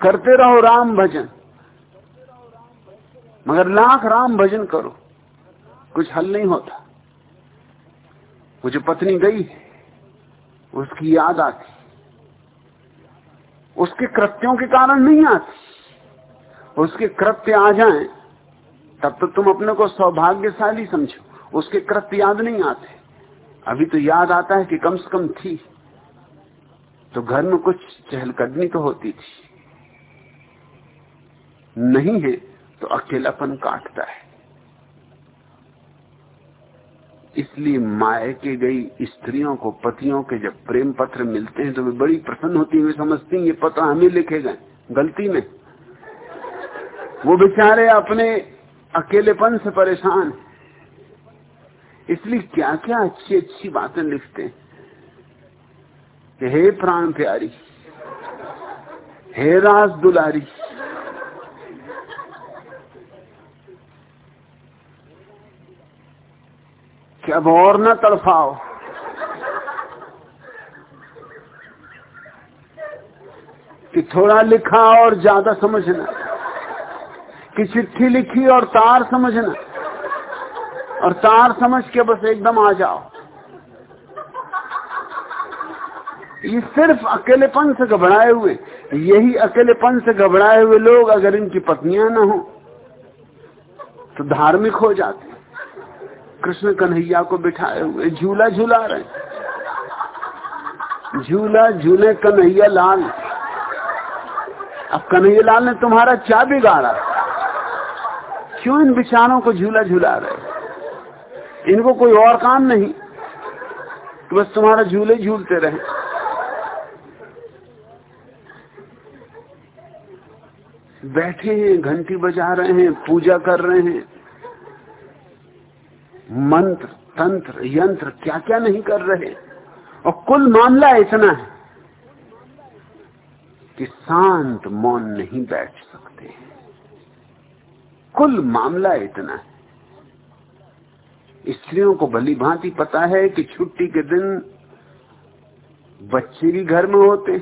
करते रहो राम भजन। मगर लाख राम भजन करो। कुछ हल नहीं होता। वो जो पत्नी गई, उसकी याद आती। उसके कृत्यों के कारण नहीं आती। उसके कृत्य आ जाएँ, तब तो तुम अपने को सौभाग्यशाली समझो। उसके कृत्य याद नहीं आते। अभी तो याद आता है कि कम से कम थी। तो घर में कुछ चहलकदमी तो होती थी। नहीं है तो अकेलापन काटता है। इसलिए माए के गई स्त्रियों को, पतियों के जब प्रेम पत्र मिलते हैं तो वे बड़ी प्रसन्न होती वे समझती हैं, ये पत्र हमें लिखे गए गलती में। वो बेचारे अपने अकेलेपन से परेशान इसलिए क्या क्या अच्छी अच्छी बातें लिखते हैं। हे प्राण प्यारी, हे रास दुलारी कि अब और न तड़फाओ। कि थोड़ा लिखा और ज़्यादा समझना। कि चिट्ठी लिखी और तार समझना। और तार समझ के बस एकदम आ जाओ। ये सिर्फ़ अकेलेपन से घबराए हुए। यही अकेलेपन से घबराए हुए लोग अगर इनकी पत्नियाँ ना हो तो धार्मिक हो जाते। कृष्ण कन्हैया को बिठाए हुए झूला झूला रहे झूला झूले कन्हैया लाल। अब कन्हैया लाल ने तुम्हारा क्या बिगाड़ा? क्यों इन बिचारों को झूला झूला रहे इनको कोई और काम नहीं तो बस तुम्हारा झूले झूलते रहे। बैठे हैं, घंटी बजा रहे हैं, पूजा कर रहे हैं। मंत्र, तंत्र, यंत्र क्या क्या नहीं कर रहे? और कुल मामला इतना है कि शांत मौन नहीं बैठ सकते कुल मामला इतना है। स्त्रियों को भली भांति पता है कि छुट्टी के दिन बच्चे भी घर में होते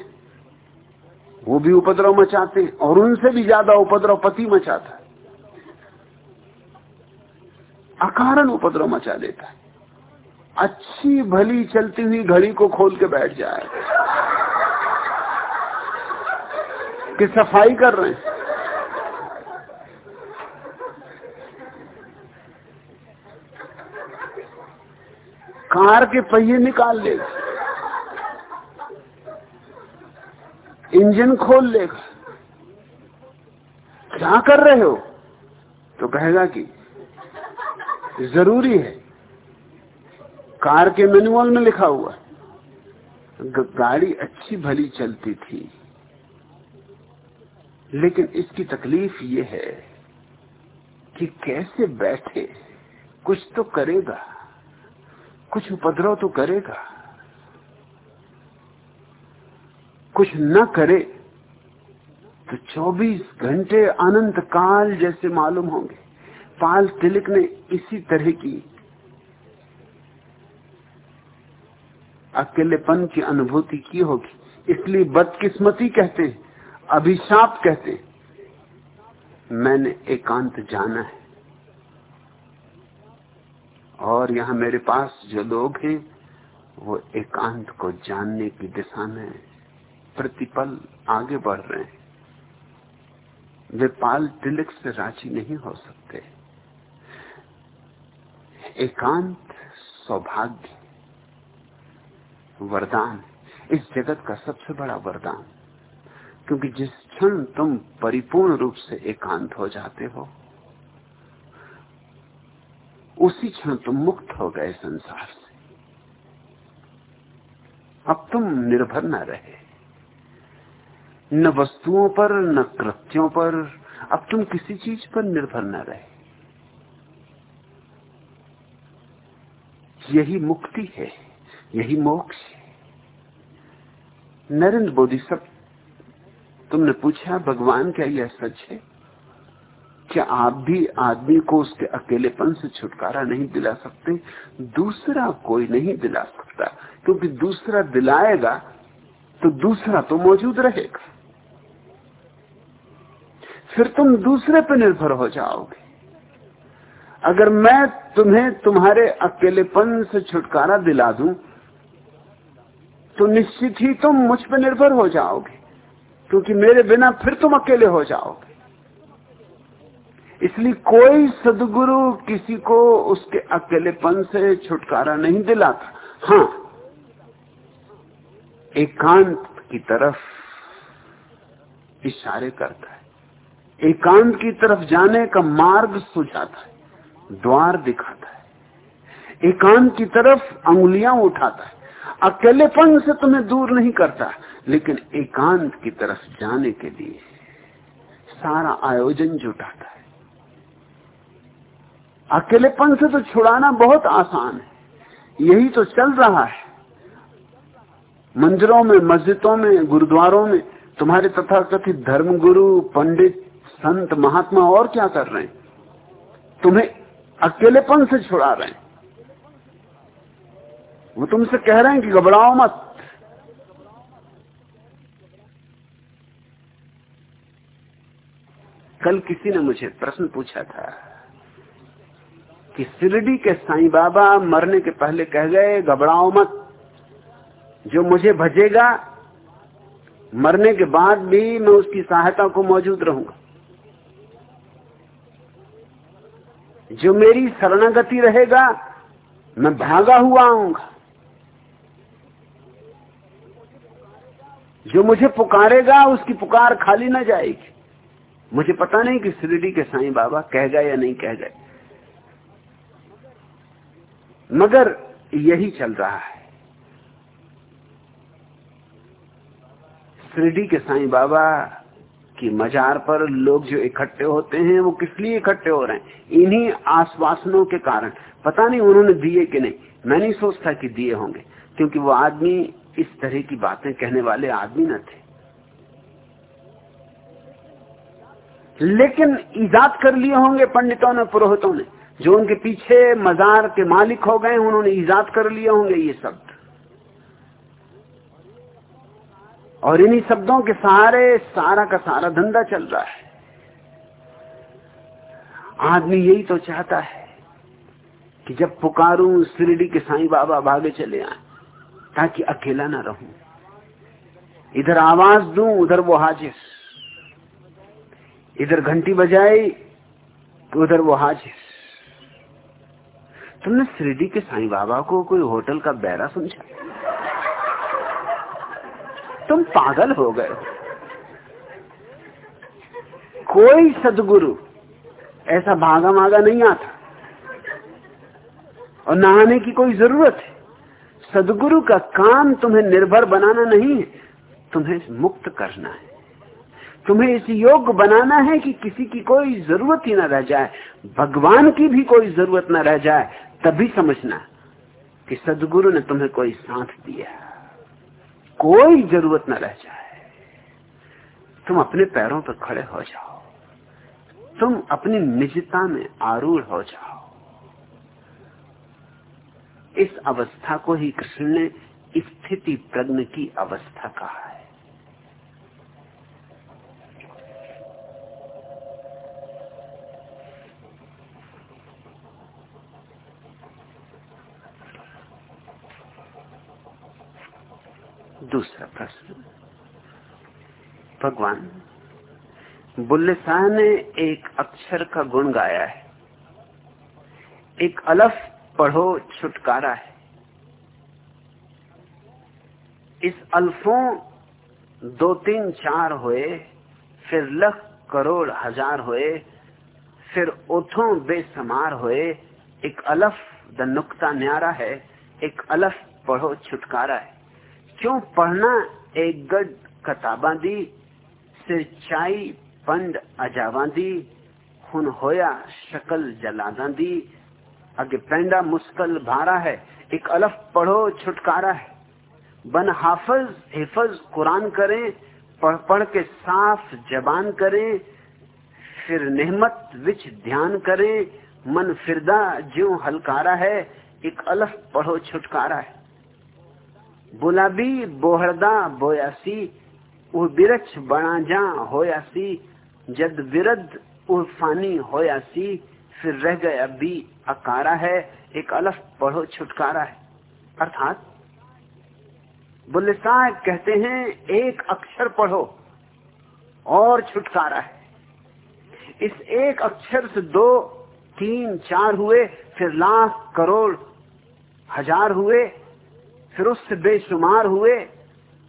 वो भी उपद्रव मचाते और उनसे भी ज़्यादा उपद्रव पति मचाता अकारण उपद्रव मचा देता है। अच्छी भली चलती हुई घड़ी को खोल के बैठ जाए। कि सफ़ाई कर रहे हैं। कार के पहिए निकाल लेगा इंजन खोल लेगा क्या कर रहे हो? तो कहेगा कि ज़रूरी है। कार के मैनुअल में लिखा हुआ गाड़ी अच्छी भली चलती थी। लेकिन इसकी तकलीफ़ ये है कि कैसे बैठे? कुछ तो करेगा। कुछ उपद्रव तो करेगा। कुछ न करे तो 24 घंटे अनंत काल जैसे मालूम होंगे। पाल तिलक ने इसी तरह की। अकेलेपन की अनुभूति की होगी। इसलिए बदकिस्मती कहते हैं, अभिशाप कहते हैं, मैंने एकांत जाना है। और यहाँ मेरे पास जो लोग हैं, वो एकांत को जानने की दिशा में प्रतिपल आगे बढ़ रहे हैं। वे पाल तिलक से राज़ी नहीं हो सकते। एकांत सौभाग्य, वरदान। इस जगत का सबसे बड़ा वरदान, क्योंकि जिस क्षण तुम परिपूर्ण रूप से एकांत हो जाते हो, उसी क्षण तुम मुक्त हो गए संसार से। अब तुम निर्भर न रहे। न वस्तुओं पर, न कृत्यों पर, अब तुम किसी चीज़ पर निर्भर न रहे। यही मुक्ति है, यही मोक्ष है। नरेंद्र बोधि सब, तुमने पूछा भगवान क्या यह सच है? क्या आप भी आदमी को उसके अकेलेपन से छुटकारा नहीं दिला सकते? दूसरा कोई नहीं दिला सकता। क्योंकि दूसरा दिलाएगा तो दूसरा तो मौजूद रहेगा। फिर तुम दूसरे पर निर्भर हो जाओगे। अगर मैं तुम्हें तुम्हारे अकेलेपन से छुटकारा दिला दूँ तो निश्चित ही तुम मुझ पर निर्भर हो जाओगे, क्योंकि मेरे बिना फिर तुम अकेले हो जाओगे। इसलिए कोई सदगुरु किसी को उसके अकेलेपन से छुटकारा नहीं दिलाता। हाँ एकांत की तरफ़ इशारे करता है। एकांत की तरफ़ जाने का मार्ग सुझाता है। द्वार दिखाता है। एकांत की तरफ़ अंगुलियाँ उठाता है। अकेलेपन से तुम्हें दूर नहीं करता। लेकिन एकांत की तरफ़ जाने के लिए सारा आयोजन जुटाता है। अकेलेपन से तो छुड़ाना बहुत आसान है। यही तो चल रहा है। मंदिरों में, मस्जिदों में, गुरुद्वारों में तुम्हारे तथा तथाकथित धर्मगुरु, पंडित, संत, महात्मा और क्या कर रहे हैं? तुम्हें अकेलेपन से छुड़ा रहे हैं। वो तुमसे कह रहे हैं कि घबराओ मत। कल किसी ने मुझे प्रश्न पूछा था कि शिरडी के साईं बाबा मरने के पहले कह गए, घबराओ मत। जो मुझे भजेगा, मरने के बाद भी मैं उसकी सहायता को मौजूद रहूँगा। जो मेरी शरणागति रहेगा, मैं भागा हुआ आऊँगा। जो मुझे पुकारेगा, उसकी पुकार खाली ना जाएगी। मुझे पता नहीं कि श्रीडी के साईं बाबा कह गए या नहीं कह गए मगर यही चल रहा है। श्रीडी के साईं बाबा की मजार पर लोग जो इकट्ठे होते हैं, वो किस लिए इकट्ठे हो रहे हैं? इन्हीं आश्वासनों के कारण। पता नहीं उन्होंने दिए कि नहीं। मैं नहीं सोचता कि दिए होंगे, क्योंकि वो आदमी इस तरह की बातें कहने वाले आदमी न थे। लेकिन ईजाद कर लिए होंगे पंडितों ने, पुरोहितों ने। जो उनके पीछे मजार के मालिक हो गए, उन्होंने ईजाद कर लिए होंगे ये शब्द। और इन्हीं शब्दों के सहारे सारा का सारा धंधा चल रहा है। आदमी यही तो चाहता है कि जब पुकारूं, शिरडी के साईं बाबा भागे चले आए, ताकि अकेला ना रहूँ। इधर आवाज़ दूँ, उधर वो हाजिर। इधर घंटी बजाई तो उधर वो हाजिर। तुमने शिरडी के साईं बाबा को कोई होटल का बैरा समझा? तुम पागल हो गए। कोई सदगुरु ऐसा भागा मागा नहीं आता। और नहाने की कोई ज़रूरत है? सदगुरु का काम तुम्हें निर्भर बनाना नहीं है, तुम्हें मुक्त करना है। तुम्हें इस योग्य बनाना है कि किसी की कोई ज़रूरत ही ना रह जाए, भगवान की भी कोई ज़रूरत ना रह जाए, तभी समझना कि सदगुरु ने तुम्हें कोई साथ दिया कोई ज़रूरत न रह जाए। तुम अपने पैरों पर खड़े हो जाओ। तुम अपनी निजता में आरूढ़ हो जाओ। इस अवस्था को ही कृष्ण ने स्थिति प्रज्ञ की अवस्था कहा है। दूसरा प्रश्न। भगवान बुल्ले शाह ने एक अक्षर का गुण गाया है। एक अलफ पढ़ो, छुटकारा है। इस अल्फों दो तीन चार हुए, फिर लख करोड़ हज़ार हुए, फिर ओठों बेसमार हुए, एक अलफ द नुकता न्यारा है, एक अलफ पढ़ो, छुटकारा है। क्यों पढ़ना एक गड कताबा दी सिर चाई पंड अजावा दी हुन होया शकल जलादा दी अगे पेंडा मुस्कल भारा है, एक अलफ पढ़ो छुटकारा है। बन हाफज, हिफज कुरान करें, पढ़ पढ़ के साफ़ जबान करें, फिर नेहमत विच ध्यान करें। मन फिरदा ज्यो हलकारा है, एक अलफ पढ़ो छुटकारा है। बुलाबी, बोहरदा, बोयासी वो बिरछ बना जा होयासी जद विरद वो फानी होयासी, फिर रह गए अभी अकारा है, एक अलफ पढ़ो, छुटकारा है। अर्थात बुल्ले साहब कहते हैं, एक अक्षर पढ़ो, और छुटकारा है। इस एक अक्षर से दो, तीन, चार हुए, फिर लाख, करोड़, हज़ार हुए फिर उससे बेशुमार हुए,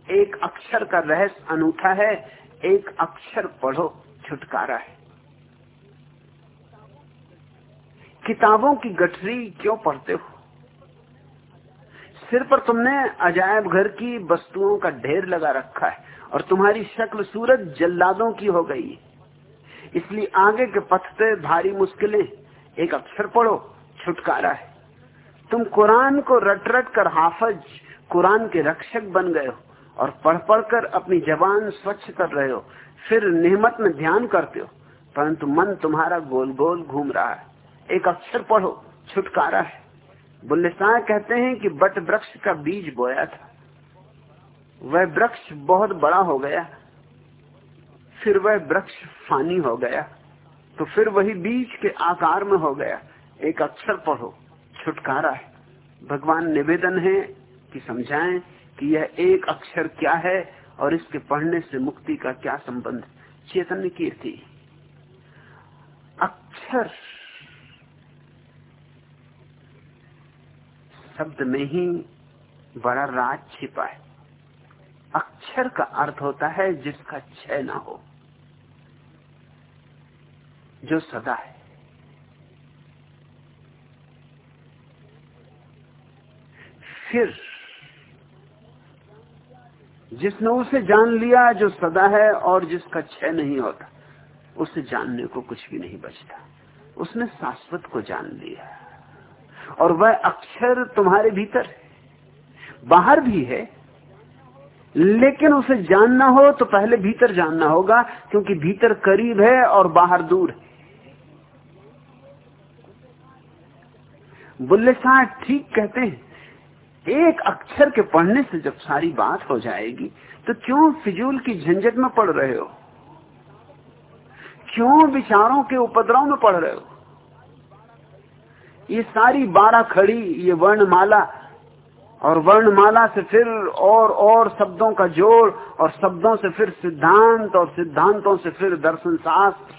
एक अक्षर का रहस्य अनूठा है, एक अक्षर पढ़ो, छुटकारा है। किताबों की गठरी क्यों पढ़ते हो? सिर पर तुमने अजायब घर की वस्तुओं का ढेर लगा रखा है और तुम्हारी शक्ल सूरत जल्लादों की हो गई है। इसलिए आगे के पथ पे भारी मुश्किलें, एक अक्षर पढ़ो, छुटकारा है। तुम कुरान को रट रट कर हाफज, कुरान के रक्षक बन गए हो और पढ़ पढ़ कर अपनी जबान स्वच्छ कर रहे हो, फिर निहमत में ध्यान करते हो, परंतु मन तुम्हारा गोल गोल घूम रहा है। एक अक्षर पढ़ो, छुटकारा है। बुल्ले कहते हैं कि बट वृक्ष का बीज बोया था। वह वृक्ष बहुत बड़ा हो गया, फिर वह वृक्ष फानी हो गया तो फिर वही बीज के आकार में हो गया। एक अक्षर पढ़ो छुटकारा है। भगवान निवेदन है कि समझाएँ कि यह एक अक्षर क्या है और इसके पढ़ने से मुक्ति का क्या संबंध चेतन्य कीर्ति। अक्षर शब्द में ही बड़ा राज छिपा है। अक्षर का अर्थ होता है जिसका क्षय ना हो, जो सदा है। फिर जिसने उसे जान लिया जो सदा है और जिसका क्षय नहीं होता, उसे जानने को कुछ भी नहीं बचता। उसने शाश्वत को जान लिया और वह अक्षर तुम्हारे भीतर बाहर भी है, लेकिन उसे जानना हो तो पहले भीतर जानना होगा, क्योंकि भीतर करीब है और बाहर दूर है। बुल्ले साहब ठीक कहते हैं एक अक्षर के पढ़ने से जब सारी बात हो जाएगी तो क्यों फिजूल की झंझट में पढ़ रहे हो? क्यों विचारों के उपद्रव में पढ़ रहे हो? ये सारी बारह खड़ी, ये वर्णमाला, और वर्णमाला से फिर और और शब्दों का जोड़, और शब्दों से फिर सिद्धांत, और सिद्धांतों से फिर दर्शन शास्त्र।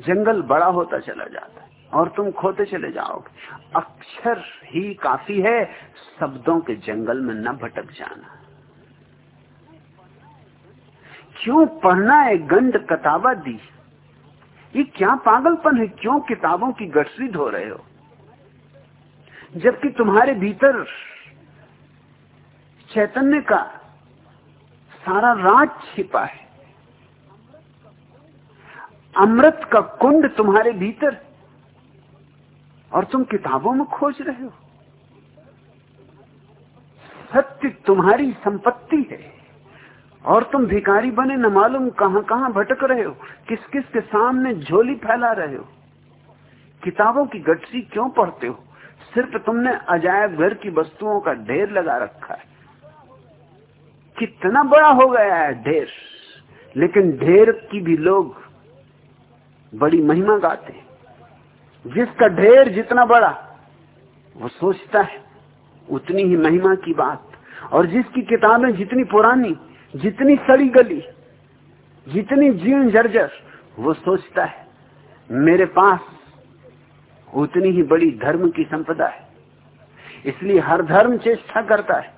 जंगल बड़ा होता चला जाता है। और तुम खोते चले जाओगे। अक्षर ही काफ़ी है, शब्दों के जंगल में न भटक जाना। क्यों पढ़ना है गंड कताबा दी? ये क्या पागलपन है? क्यों किताबों की गठरी धो रहे हो? जबकि तुम्हारे भीतर चैतन्य का सारा राज छिपा है। अमृत का कुंड तुम्हारे भीतर और तुम किताबों में खोज रहे हो। सत्य तुम्हारी संपत्ति है और तुम भिकारी बने न मालूम कहाँ कहाँ भटक रहे हो किस किस के सामने झोली फैला रहे हो। किताबों की गठरी क्यों पढ़ते हो? सिर्फ़ तुमने अजायब घर की वस्तुओं का ढेर लगा रखा है। कितना बड़ा हो गया है ढेर, लेकिन ढेर की भी लोग बड़ी महिमा गाते जिसका ढेर जितना बड़ा, वो सोचता है, उतनी ही महिमा की बात। और जिसकी किताबें जितनी पुरानी, जितनी सड़ी गली, जितनी जीर्ण जर्जर, वो सोचता है, मेरे पास उतनी ही बड़ी धर्म की संपदा है। इसलिए हर धर्म चेष्टा करता है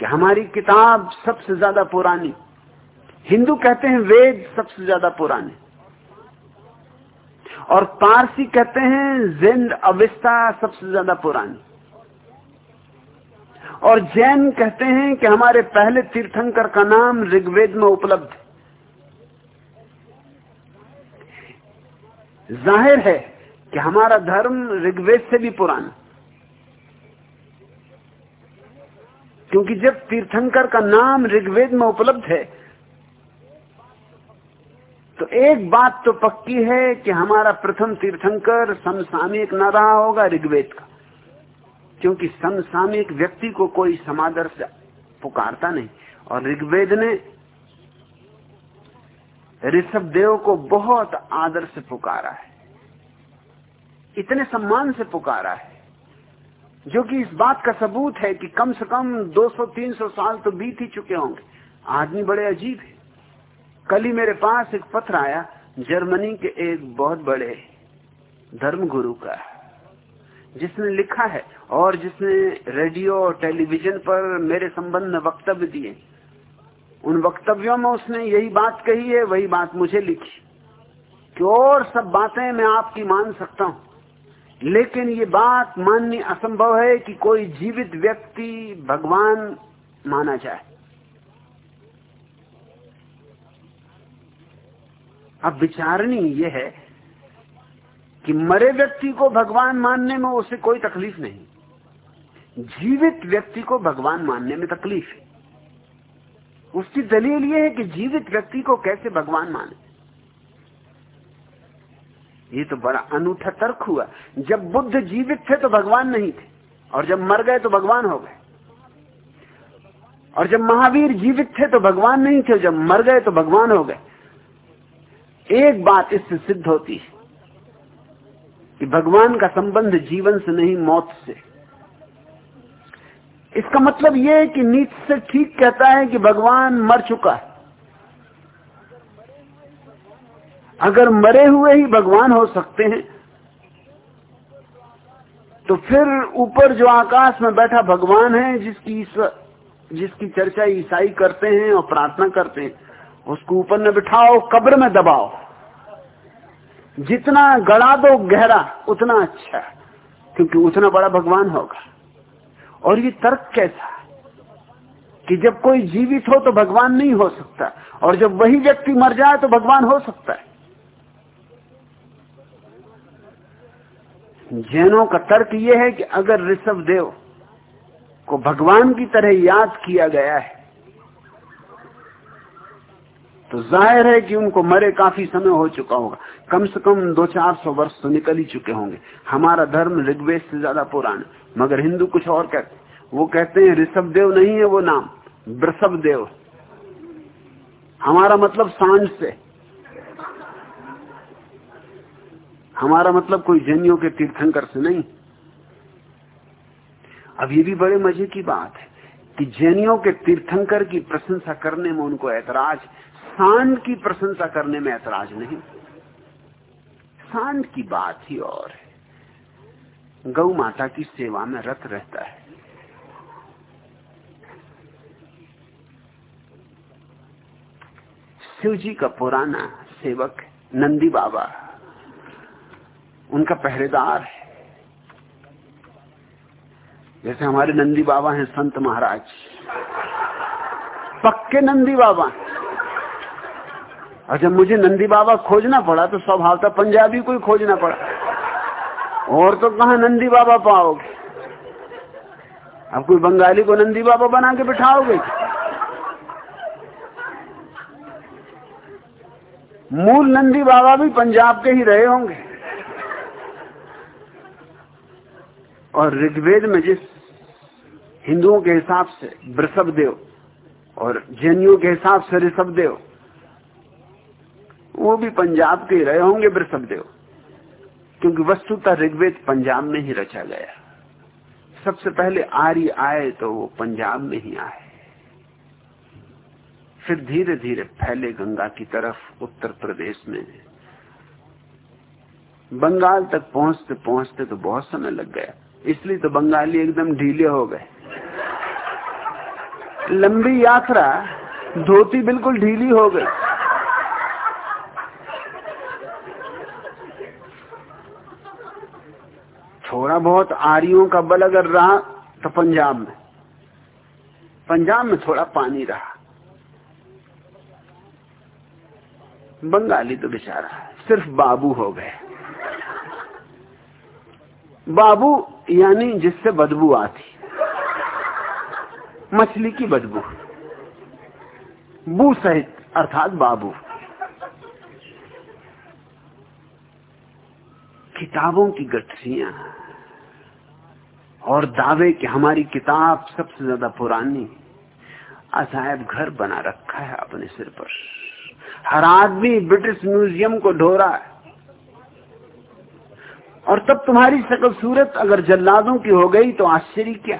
कि हमारी किताब सबसे ज़्यादा पुरानी, हिंदू कहते हैं वेद सबसे ज़्यादा पुराने। और पारसी कहते हैं, जिंद अविस्ता सबसे ज़्यादा पुरानी। और जैन कहते हैं कि हमारे पहले तीर्थंकर का नाम ऋग्वेद में उपलब्ध ज़ाहिर है कि हमारा धर्म ऋग्वेद से भी पुराना। क्योंकि जब तीर्थंकर का नाम ऋग्वेद में उपलब्ध है तो एक बात तो पक्की है कि हमारा प्रथम तीर्थंकर समसामयिक न रहा होगा ऋग्वेद का, क्योंकि समसामयिक व्यक्ति को कोई समादर से पुकारता नहीं। और ऋग्वेद ने ऋषभ देव को बहुत आदर से पुकारा है, इतने सम्मान से पुकारा है, जो कि इस बात का सबूत है कि कम से कम 200-300 साल तो बीत ही चुके होंगे। आदमी बड़े अजीब है। कल ही मेरे पास एक पत्र आया, जर्मनी के एक बहुत बड़े धर्म गुरु का, जिसने लिखा है और जिसने रेडियो और टेलीविज़न पर मेरे संबंध में वक्तव्य दिए। उन वक्तव्यों में उसने यही बात कही है, वही बात मुझे लिखी। कि और सब बातें मैं आपकी मान सकता हूँ। लेकिन ये बात माननी असंभव है कि कोई जीवित व्यक्ति भगवान माना जाए। अब विचारणी यह है कि मरे व्यक्ति को भगवान मानने में उसे कोई तकलीफ़ नहीं। जीवित व्यक्ति को भगवान मानने में तकलीफ़ है। उसकी दलील यह है कि जीवित व्यक्ति को कैसे भगवान माने। ये तो बड़ा अनूठा तर्क हुआ। जब बुद्ध जीवित थे तो भगवान नहीं थे, और जब मर गए तो भगवान हो गए। और जब महावीर जीवित थे तो भगवान नहीं थे जब मर गए तो भगवान हो गए। एक बात इससे सिद्ध होती है कि भगवान का संबंध जीवन से नहीं, मौत से। इसका मतलब यह है कि नीच से ठीक कहता है कि भगवान मर चुका है। अगर मरे हुए ही भगवान हो सकते हैं तो फिर ऊपर जो आकाश में बैठा भगवान है, जिसकी जिसकी चर्चा ईसाई करते हैं और प्रार्थना करते हैं उसको ऊपर न बिठाओ, कब्र में दबाओ। जितना गड़ा दो गहरा, उतना अच्छा क्योंकि उतना बड़ा भगवान होगा। और ये तर्क कैसा कि जब कोई जीवित हो तो भगवान नहीं हो सकता, और जब वही व्यक्ति मर जाए तो भगवान हो सकता है। जैनों का तर्क यह है कि अगर ऋषभ देव को भगवान की तरह याद किया गया है तो ज़ाहिर है कि उनको मरे काफ़ी समय हो चुका होगा। कम से कम दो चार सौ वर्ष तो निकल ही चुके होंगे। हमारा धर्म ऋग्वेद से ज़्यादा पुराना, मगर हिंदू कुछ और कहते वो कहते हैं, ऋषभ देव नहीं है वो नाम, वृषभ देव। हमारा मतलब साँझ से। हमारा मतलब कोई जैनियों के तीर्थंकर से नहीं। अब ये भी बड़े मज़े की बात है कि जैनियों के तीर्थंकर की प्रशंसा करने में उनको ऐतराज सांड की प्रशंसा करने में ऐतराज नहीं। सांड की बात ही और है। गौ माता की सेवा में रत रहता है। शिव जी का पुराना सेवक नंदी बाबा, उनका पहरेदार है। जैसे हमारे नंदी बाबा हैं, संत महाराज। पक्के नंदी बाबा और जब मुझे नंदी बाबा खोजना पड़ा तो स्वभाव था पंजाबी को ही खोजना पड़ा। और तो कहा नंदी बाबा पाओगे? अब कोई बंगाली को नंदी बाबा बना के बिठाओगे? मूल नंदी बाबा भी पंजाब के ही रहे होंगे। और ऋग्वेद में जिस हिंदुओं के हिसाब से वृषभ देव और जैनियों के हिसाब से ऋषभ देव वो भी पंजाब के रहे होंगे वृषभदेव क्योंकि वस्तुतः ऋग्वेद पंजाब में ही रचा गया। सबसे पहले आर्य आए तो वो पंजाब में ही आए। फिर धीरे धीरे फैले गंगा की तरफ़, उत्तर प्रदेश में। बंगाल तक पहुँचते पहुँचते तो बहुत समय लग गया। इसलिए तो बंगाली एकदम ढीले हो गए। लंबी यात्रा, धोती बिल्कुल ढीली हो गई। थोड़ा बहुत आर्यों का बल अगर रहा तो पंजाब में। पंजाब में थोड़ा पानी रहा। बंगाली तो बेचारा, सिर्फ़ बाबू हो गए। बाबू यानी जिससे बदबू आती। मछली की बदबू। बू सहित, अर्थात बाबू। किताबों की गठरियाँ। और दावे कि हमारी किताब सबसे ज़्यादा पुरानी असायब घर बना रखा है अपने सिर पर। हर आदमी ब्रिटिश म्यूज़ियम को ढो रहा है। और तब तुम्हारी सकल सूरत अगर जल्लादों की हो गई तो आश्चर्य क्या?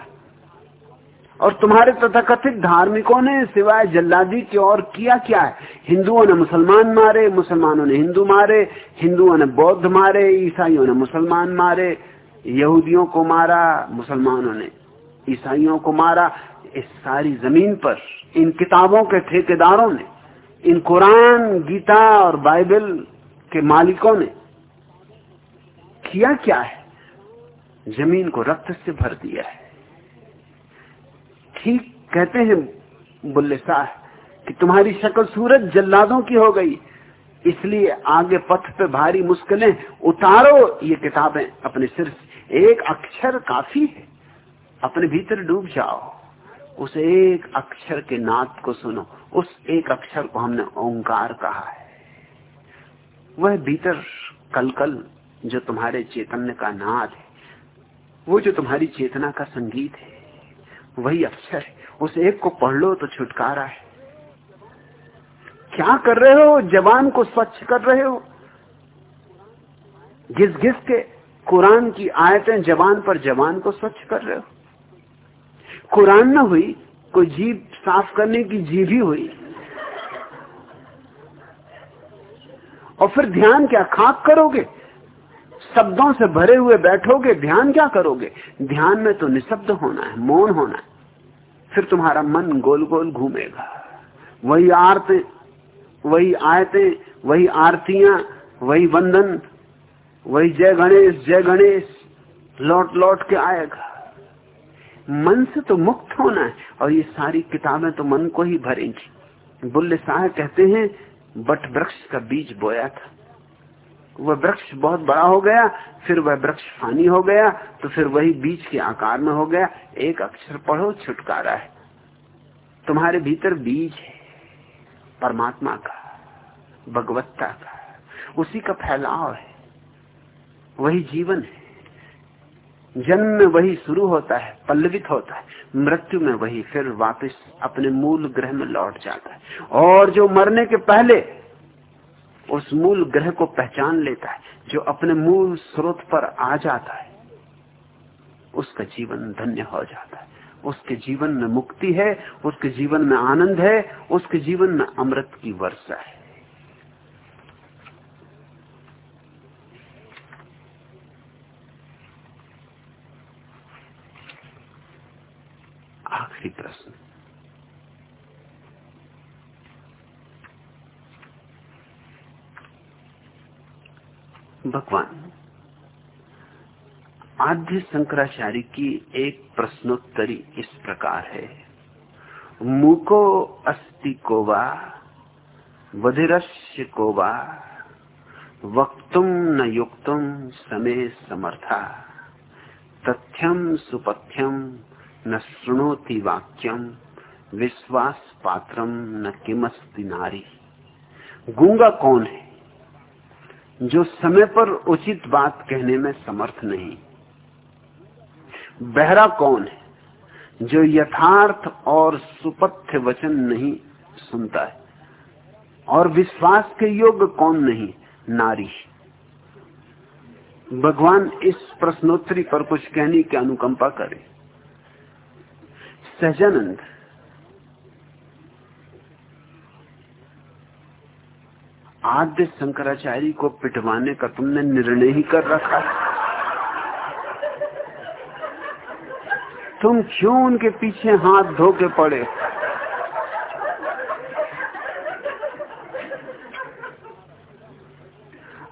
और तुम्हारे तथाकथित धार्मिकों ने सिवाय जल्लादी के और किया क्या है? हिंदुओं ने मुसलमान मारे, मुसलमानों ने हिंदू मारे, हिंदुओं ने बौद्ध मारे, ईसाइयों ने मुसलमान मारे। यहूदियों को मारा, मुसलमानों ने, ईसाइयों को मारा, इस सारी ज़मीन पर, इन किताबों के ठेकेदारों ने, इन कुरान, गीता और बाइबल के मालिकों ने, किया क्या है? ज़मीन को रक्त से भर दिया है। ठीक कहते हैं बुल्ले शाह कि तुम्हारी शक्ल सूरज जल्लादों की हो गई, इसलिए आगे पथ पे भारी मुश्किलें, उतारो ये किताबें अपने सिर से। एक अक्षर काफ़ी है। अपने भीतर डूब जाओ। उस एक अक्षर के नाद को सुनो। उस एक अक्षर को हमने ओंकार कहा है। वह भीतर कल कल जो तुम्हारे चैतन्य का नाद है, वो जो तुम्हारी चेतना का संगीत है, वही अक्षर है। उस एक को पढ़ लो तो छुटकारा है। क्या कर रहे हो? जवान को स्वच्छ कर रहे हो? घिस घिस के कुरान की आयतें जवान पर जवान को स्वच्छ कर रहे हो। कुरान न हुई, कोई जीव साफ़ करने की जीव ही हुई। और फिर ध्यान क्या, खाक करोगे? शब्दों से भरे हुए बैठोगे, ध्यान क्या करोगे? ध्यान में तो निशब्द होना है, मौन होना है। फिर तुम्हारा मन गोल गोल घूमेगा। वही आरते, वही आयते, वही आरतियाँ, वही वंदन वही जय गणेश जय गणेश, लौट लौट के आएगा। मन से तो मुक्त होना है, और ये सारी किताबें तो मन को ही भरेंगी। बुल्ले शाह कहते हैं, बट वृक्ष का बीज बोया था। वह वृक्ष बहुत बड़ा हो गया, फिर वह वृक्ष फानी हो गया तो फिर वही बीज के आकार में हो गया। एक अक्षर पढ़ो, छुटकारा है। तुम्हारे भीतर बीज है, परमात्मा का, भगवत्ता का, उसी का फैलाव है। वही जीवन है। जन्म में वही शुरू होता है, पल्लवित होता है। मृत्यु में वही, फिर वापस अपने मूल ग्रह में लौट जाता है। और जो मरने के पहले, उस मूल ग्रह को पहचान लेता है, जो अपने मूल स्रोत पर आ जाता है। उसका जीवन धन्य हो जाता है। उसके जीवन में मुक्ति है, उसके जीवन में आनंद है, उसके जीवन में अमृत की वर्षा है आखिरी प्रश्न भगवान। आद्य शंकराचार्य की एक प्रश्नोत्तरी इस प्रकार है। मुको अस्ति कोवा वधिरस्य कोवा वक्तुम न युक्तुम समय समर्था तथ्यम सुपथ्यम न सुनोति वाक्यम विश्वास पात्रम न किमस्ति नारी। गूँगा कौन है? जो समय पर उचित बात कहने में समर्थ नहीं। बहरा कौन है जो यथार्थ और सुपथ्य वचन नहीं सुनता है? और विश्वास के योग्य कौन नहीं? नारी। भगवान इस प्रश्नोत्तरी पर कुछ कहने की अनुकंपा करे। सहजानंद आद्य शंकराचार्य को पिटवाने का तुमने निर्णय ही कर रखा तुम क्यों उनके पीछे हाथ धो के पड़े?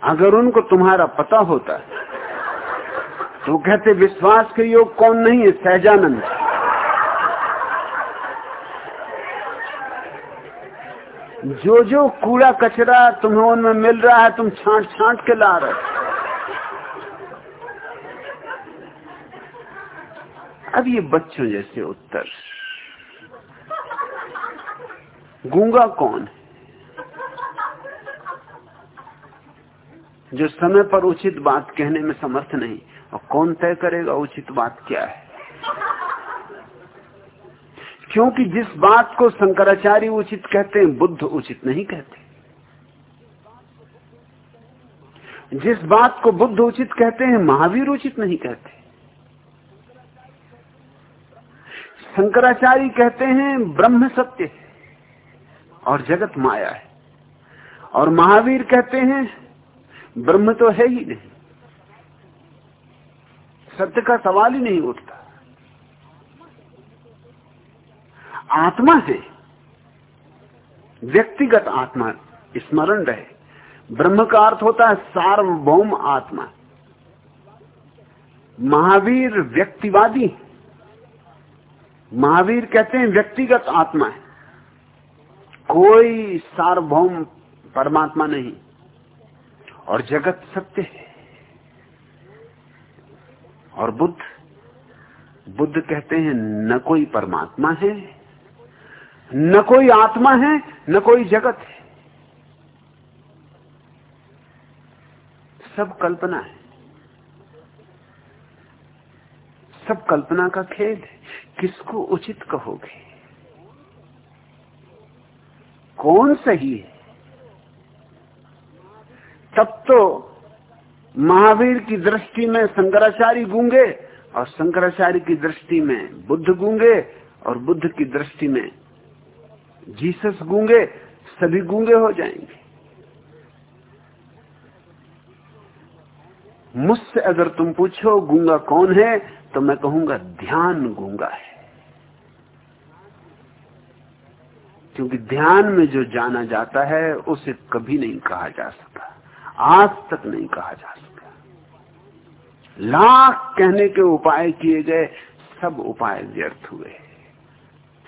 अगर उनको तुम्हारा पता होता तो कहते, विश्वास के योग कौन नहीं है? सहजानंद। जो जो कूड़ा कचरा तुम्हें उनमें मिल रहा है, तुम छांट छांट के ला रहे अब ये बच्चों जैसे उत्तर। गूँगा कौन जो समय पर उचित बात कहने में समर्थ नहीं, और कौन तय करेगा उचित बात क्या है? क्योंकि जिस बात को शंकराचार्य उचित कहते हैं, बुद्ध उचित नहीं कहते। जिस बात को बुद्ध उचित कहते हैं, महावीर उचित नहीं कहते। शंकराचार्य कहते हैं, ब्रह्म सत्य है और जगत माया है। और महावीर कहते हैं, ब्रह्म तो है ही नहीं। सत्य का सवाल ही नहीं उठता। आत्मा है। व्यक्तिगत आत्मा, स्मरण रहे। ब्रह्म का अर्थ होता है सार्वभौम आत्मा। महावीर व्यक्तिवादी। महावीर कहते हैं व्यक्तिगत आत्मा है। कोई सार्वभौम परमात्मा नहीं। और जगत सत्य है। और बुद्ध बुद्ध कहते हैं, न कोई परमात्मा है। न कोई आत्मा है, न कोई जगत है। सब कल्पना है। सब कल्पना का खेल है। किसको उचित कहोगे? कौन सही है? तब तो महावीर की दृष्टि में शंकराचार्य गूँगे और शंकराचार्य की दृष्टि में बुद्ध गूँगे और बुद्ध की दृष्टि में जीसस गूँगे, सभी गूँगे हो जाएँगे। मुझसे अगर तुम पूछो, गूँगा कौन है तो मैं कहूँगा, ध्यान गूँगा है। क्योंकि ध्यान में जो जाना जाता है, उसे कभी नहीं कहा जा सका आज तक नहीं कहा जा सका लाख कहने के उपाय किए गए, सब उपाय व्यर्थ हुए।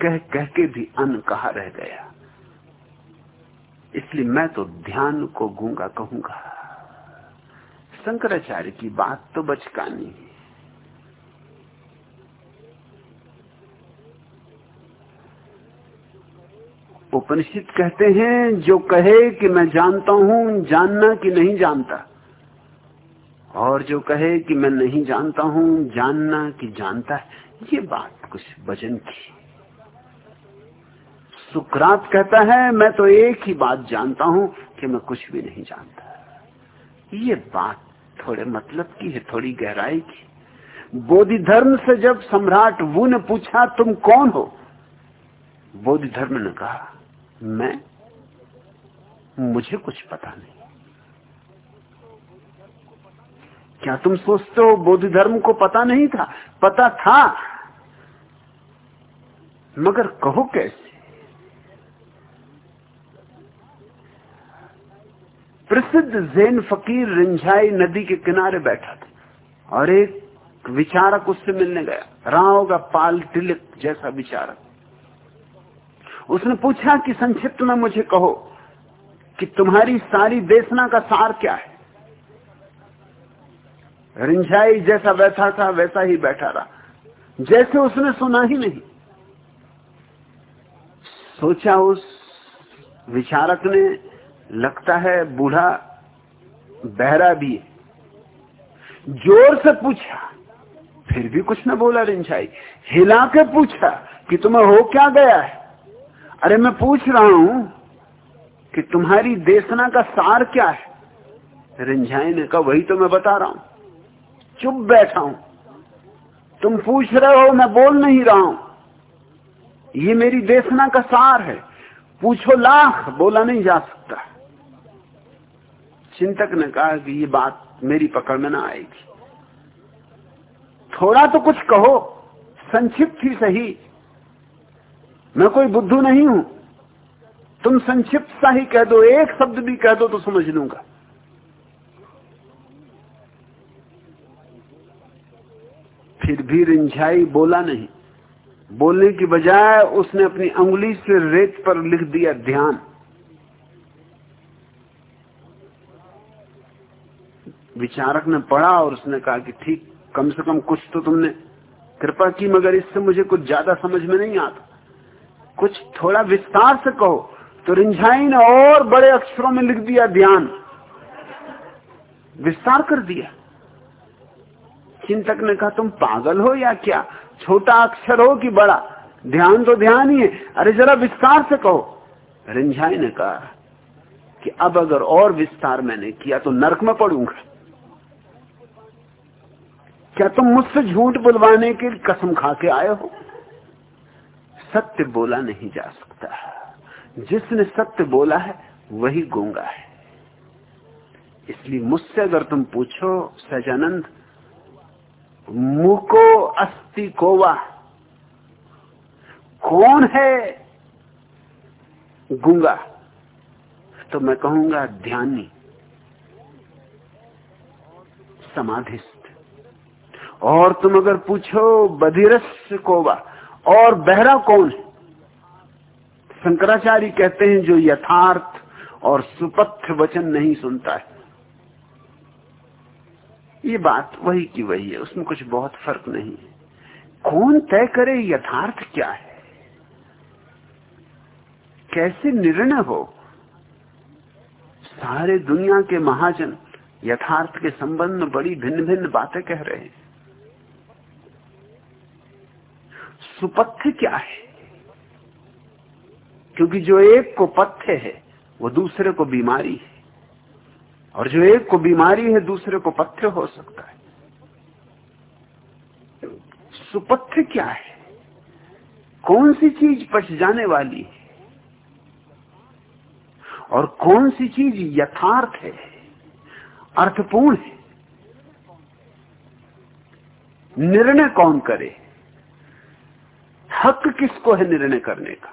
कह कह के भी अन कहा रह गया? इसलिए मैं तो ध्यान को गूँगा कहूँगा, शंकराचार्य की बात तो बचकानी है। उपनिषद कहते हैं, जो कहे कि मैं जानता हूँ, जानना कि नहीं जानता? और जो कहे कि मैं नहीं जानता हूँ, जानना कि जानता है, ये बात कुछ वज़न की सुकरात कहता है, मैं तो एक ही बात जानता हूँ कि मैं कुछ भी नहीं जानता। ये बात थोड़े मतलब की है, थोड़ी गहराई की। बोधि धर्म से जब सम्राट वो ने पूछा, तुम कौन हो? बोधि धर्म ने कहा, मैं, मुझे कुछ पता नहीं। क्या तुम सोचते हो बोधि धर्म को पता नहीं था? पता था। मगर कहो कैसे? प्रसिद्ध जैन फकीर रिंझाई नदी के किनारे बैठा था और एक विचारक उससे मिलने गया रहा होगा पाल टिलिक जैसा विचारक। उसने पूछा कि संक्षिप्त में मुझे कहो कि तुम्हारी सारी देशना का सार क्या है? रिंझाई जैसा बैठा था, वैसा ही बैठा रहा। जैसे उसने सुना ही नहीं। सोचा उस विचारक ने लगता है बूढ़ा बहरा भी है। ज़ोर से पूछा, फिर भी कुछ न बोला रिंझाई हिला के पूछा कि तुम्हें हो क्या गया है? अरे मैं पूछ रहा हूँ कि तुम्हारी देशना का सार क्या है? रिंझाई ने कहा, वही तो मैं बता रहा हूँ। चुप बैठा हूँ। तुम पूछ रहे हो, मैं बोल नहीं रहा हूँ। ये मेरी देशना का सार है। पूछो लाख, बोला नहीं जा चिंतक ने कहा कि ये बात मेरी पकड़ में ना आएगी। थोड़ा तो कुछ कहो, संक्षिप्त ही सही। मैं कोई बुद्धू नहीं हूँ। तुम संक्षिप्त सा ही कह दो, एक शब्द भी कह दो तो समझ लूँगा। फिर भी रिंझाई बोला नहीं। बोलने की बजाय उसने अपनी अंगुली से रेत पर लिख दिया ध्यान। विचारक ने पढ़ा और उसने कहा कि ठीक, कम से कम कुछ तो तुमने कृपा की, मगर इससे मुझे कुछ ज़्यादा समझ में नहीं आता। कुछ थोड़ा विस्तार से कहो। तो रिंझाई ने और बड़े अक्षरों में लिख दिया, ध्यान। विस्तार कर दिया। चिंतक ने कहा, तुम पागल हो या क्या? छोटा अक्षर हो कि बड़ा? ध्यान तो ध्यान ही है। अरे जरा विस्तार से कहो। रिंझाई ने कहा कि अब अगर और विस्तार मैंने किया तो नरक में पड़ूँगा। क्या तुम मुझसे झूठ बुलवाने की कसम खा के आए हो? सत्य बोला नहीं जा सकता। जिसने सत्य बोला है, वही गूँगा है। इसलिए मुझसे अगर तुम पूछो, सजानंद, मुको अस्ति कोवा? कौन है गूँगा? तो मैं कहूँगा, ध्यानी समाधिस्थ और तुम अगर पूछो, बधिरस कोवा, और बहरा कौन है? शंकराचार्य कहते हैं, जो यथार्थ और सुपथ्य वचन नहीं सुनता है। ये बात वही की वही है, उसमें कुछ बहुत फ़र्क नहीं है। कौन तय करे यथार्थ क्या है? कैसे निर्णय हो? सारे दुनिया के महाजन यथार्थ के संबंध में बड़ी भिन्न भिन्न बातें कह रहे हैं। सुपथ्य क्या है? क्योंकि जो एक को पथ्य है, वो दूसरे को बीमारी है। और जो एक को बीमारी है, दूसरे को पथ्य हो सकता है। सुपथ्य क्या है? कौन सी चीज़ पच जाने वाली है? और कौन सी चीज़ यथार्थ है? अर्थपूर्ण है। निर्णय कौन करे? हक किसको है निर्णय करने का?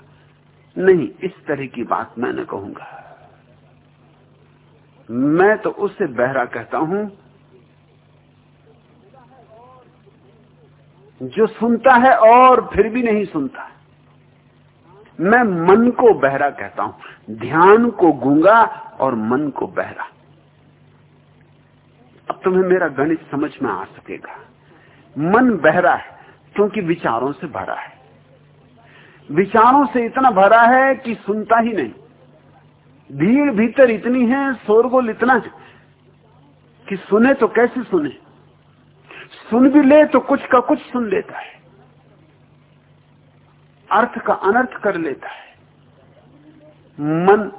नहीं, इस तरह की बात मैं न कहूँगा। मैं तो उसे बहरा कहता हूँ, जो सुनता है और फिर भी नहीं सुनता। मैं मन को बहरा कहता हूँ, ध्यान को गूँगा और मन को बहरा। अब तुम्हें मेरा गणित समझ में आ सकेगा। मन बहरा है, क्योंकि विचारों से भरा है। विचारों से इतना भरा है कि सुनता ही नहीं। भीड़ भीतर इतनी है, शोरगोल इतना है कि सुने तो कैसे सुने? सुन भी ले तो कुछ का कुछ सुन लेता है। अर्थ का अनर्थ कर लेता है। मन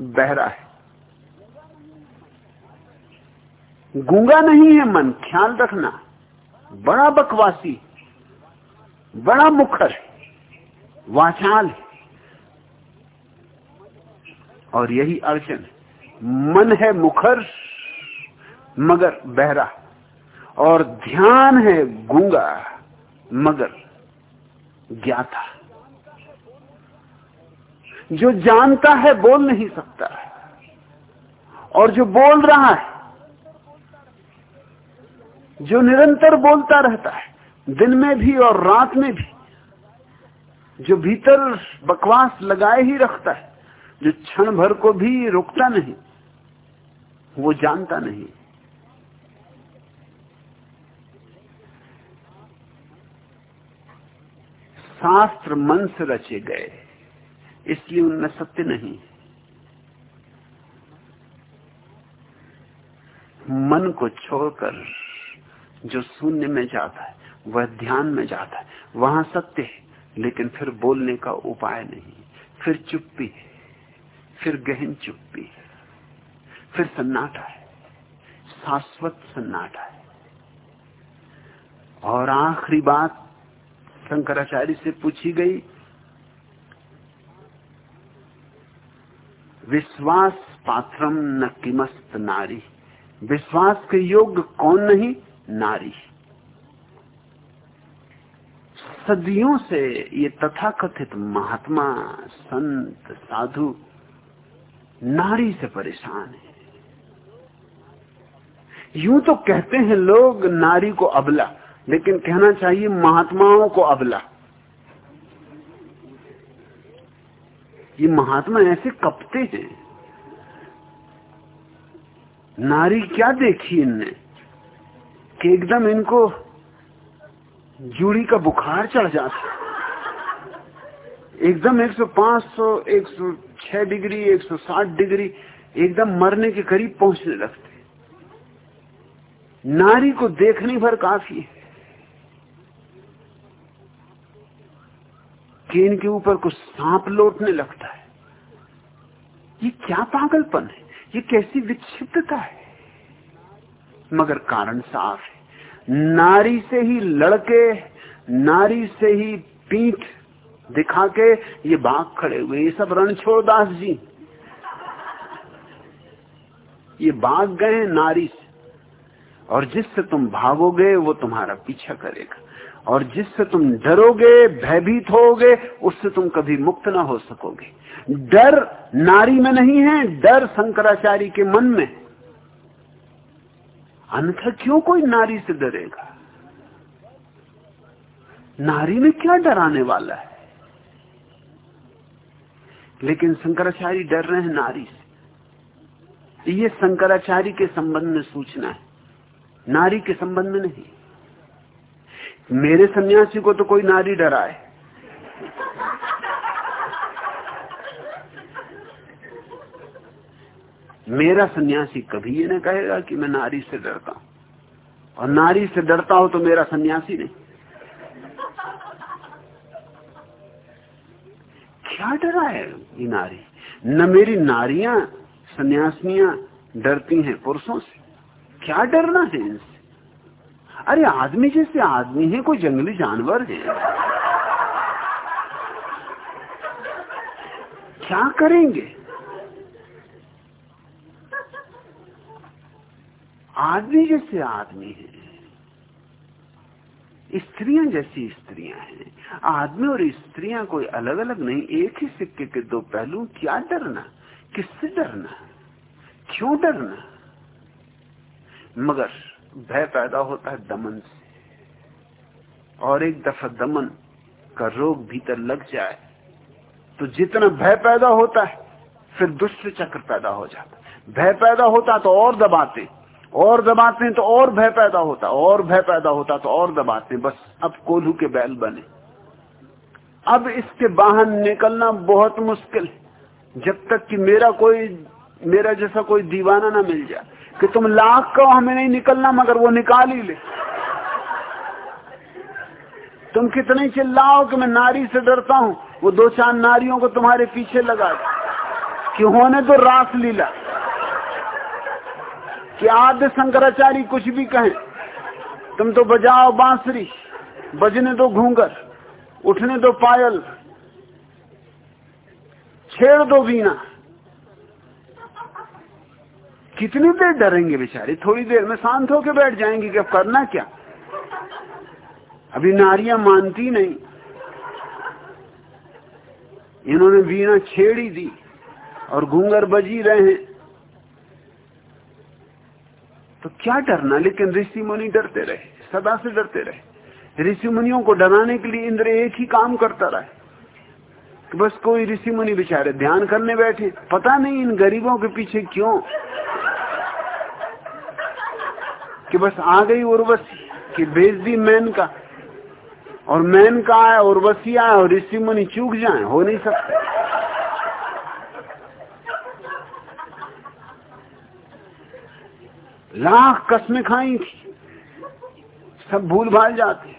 बहरा है। गूँगा नहीं है मन, ख्याल रखना। बड़ा बकवासी, बड़ा मुखर वाचाल है। और यही अड़चन मन है मुखर, मगर बहरा। और ध्यान है गूँगा, मगर ज्ञाता। जो जानता है बोल नहीं सकता। और जो बोल रहा है, जो निरंतर बोलता रहता है, दिन में भी और रात में भी जो भीतर बकवास लगाए ही रखता है, जो क्षण भर को भी रुकता नहीं, वो जानता नहीं। शास्त्र मन से रचे गए, इसलिए उनमें सत्य नहीं। मन को छोड़कर जो शून्य में जाता है, वह ध्यान में जाता है, वहाँ सत्य है। लेकिन फिर बोलने का उपाय नहीं। फिर चुप्पी है, फिर गहन चुप्पी है, फिर सन्नाटा है, शाश्वत सन्नाटा है। और आखिरी बात शंकराचार्य से पूछी गई, विश्वास पात्रम न किमस्त नारी। विश्वास के योग्य कौन नहीं? नारी। सदियों से ये तथाकथित महात्मा, संत, साधु नारी से परेशान है। यूँ तो कहते हैं लोग नारी को अबला, लेकिन कहना चाहिए महात्माओं को अबला। ये महात्मा ऐसे कपते हैं। नारी क्या देखी इनने? कि एकदम इनको जूड़ी का बुखार चढ़ जाता एकदम 105 106 डिग्री 160 डिग्री, एकदम मरने के करीब पहुँचने लगते नारी को देखने भर काफ़ी है। कि इनके ऊपर कुछ सांप लौटने लगता है। ये क्या पागलपन है? ये कैसी विक्षिप्तता है? मगर कारण साफ़ है। नारी से ही लड़के, नारी से ही पीठ दिखा के ये भाग खड़े हुए, ये सब रणछोड़दास जी। ये भाग गए नारी से। और जिससे तुम भागोगे, वो तुम्हारा पीछा करेगा। और जिससे तुम डरोगे, भयभीत होगे, उससे तुम कभी मुक्त ना हो सकोगे। डर नारी में नहीं है, डर शंकराचार्य के मन में। अन्यथा क्यों कोई नारी से डरेगा? नारी में क्या डराने वाला है? लेकिन शंकराचार्य डर रहे हैं नारी से। ये शंकराचार्य के संबंध में सूचना है। नारी के संबंध में नहीं। मेरे सन्यासी को तो कोई नारी डराए। मेरा सन्यासी कभी ये नहीं कहेगा कि मैं नारी से डरता हूँ। और नारी से डरता हो तो मेरा सन्यासी नहीं। क्या डरा है ये नारी? न मेरी नारियाँ सन्यासियाँ डरती हैं पुरुषों से। क्या डरना है इनसे? अरे आदमी जैसे आदमी है, कोई जंगली जानवर है। क्या करेंगे? आदमी जैसे आदमी है। स्त्रियाँ जैसी स्त्रियाँ हैं। आदमी और स्त्रियाँ कोई अलग अलग नहीं, एक ही सिक्के के दो पहलू, क्या डरना? किससे डरना? क्यों डरना? मगर भय पैदा होता है दमन से। और एक दफ़ा दमन का रोग भीतर लग जाए तो जितना भय पैदा होता है, फिर दुष्ट चक्र पैदा हो जाता भय पैदा होता तो और दबाते। और दबाते हैं तो और भय पैदा होता, और भय पैदा होता तो और दबाते हैं। बस अब कोल्हू के बैल बने। अब इसके बाहर निकलना बहुत मुश्किल जब तक कि मेरा कोई, मेरा जैसा कोई दीवाना ना मिल जाए। कि तुम लाख कहो हमें नहीं निकलना, मगर वो निकाल ही ले। तुम कितने चिल्लाओ कि मैं नारी से डरता हूँ, वो दो चार नारियों को तुम्हारे पीछे लगा कि होने तो रास लीला। कि आद्य शंकराचार्य कुछ भी कहें, तुम तो बजाओ बांसुरी, बजने दो घूंगर उठने दो पायल, छेड़ दो वीणा। कितनी देर डरेंगे बेचारे? थोड़ी देर में शांत होकर बैठ जाएँगे कि अब करना क्या? अभी नारियाँ मानती नहीं। इन्होंने वीणा छेड़ी दी और घूंगर बजी रहे हैं। तो क्या डरना? लेकिन ऋषि मुनि डरते रहे, सदा से डरते रहे। ऋषि मुनियों को डराने के लिए इंद्र एक ही काम करता रहा कि बस कोई ऋषि मुनि बेचारे ध्यान करने बैठे। पता नहीं इन गरीबों के पीछे क्यों? कि बस आ गई उर्वशी, कि भेज दी मैन का। और मैन का आया, उर्वशी आया, और ऋषि मुनि चूक जाए, हो नहीं सकता। लाख कस्में खाई थी। सब भूल भाल जाते।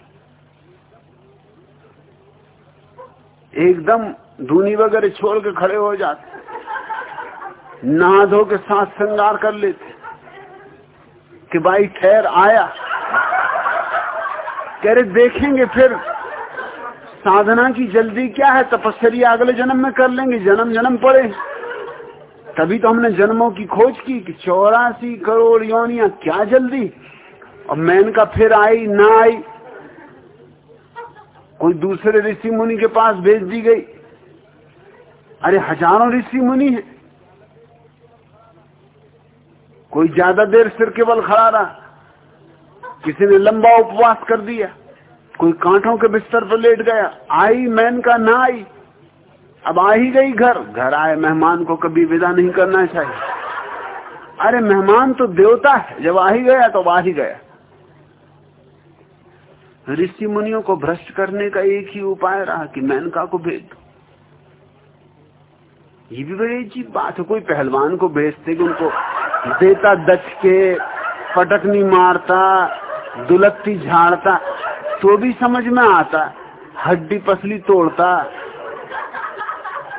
एकदम धूनी वगैरह छोड़ के खड़े हो जाते। नहा धो के साथ श्रृंगार कर लेते। कि भाई ठहर, आया। कह रहे, देखेंगे फिर। साधना की जल्दी क्या है? तपस्या अगले जन्म में कर लेंगे। जन्म जन्म पड़े तभी तो हमने जन्मों की खोज की कि चौरासी करोड़ योनिया क्या जल्दी? और मैन का फिर आई, ना आई। कोई दूसरे ऋषि मुनि के पास भेज दी गई। अरे हज़ारों ऋषि मुनि है। कोई ज़्यादा देर सिर के बल खड़ा रहा। किसी ने लंबा उपवास कर दिया। कोई कांटों के बिस्तर पर लेट गया। आई मैन का ना आई। अब आ ही गई घर। घर आए, मेहमान को कभी विदा नहीं करना चाहिए। अरे मेहमान तो देवता है, जब आ ही गया तो आ ही गया। ऋषि मुनियों को भ्रष्ट करने का एक ही उपाय रहा कि मैनका को भेज दो। ये भी बड़ी अजीब बात है, कोई पहलवान को भेजते कि उनको देता दच के पटकनी मारता, दुलत्ती झाड़ता तो भी समझ में आता, हड्डी पसली तोड़ता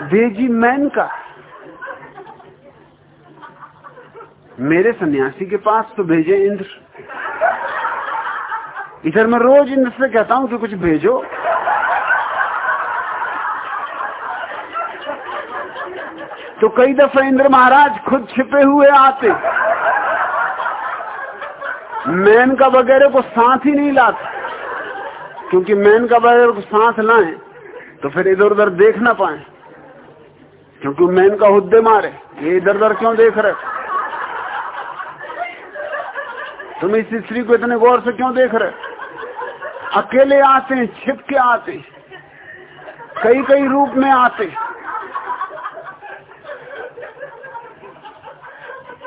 भेजी मैन का मेरे सन्यासी के पास तो भेजे इंद्र। इधर मैं रोज इंद्र से कहता हूँ कि कुछ भेजो। तो कई दफे इंद्र महाराज खुद छिपे हुए आते। मैन का वगैरह को साथ ही नहीं लाते। क्योंकि मैन का वगैरह को साथ लाए तो फिर इधर उधर देख ना पाए। क्योंकि मैन का हुद्दे मारे। ये इधर उधर क्यों देख रहे? तुम इस स्त्री को इतने गौर से क्यों देख रहे? अकेले आते हैं, छिप के आते कई कई रूप में आते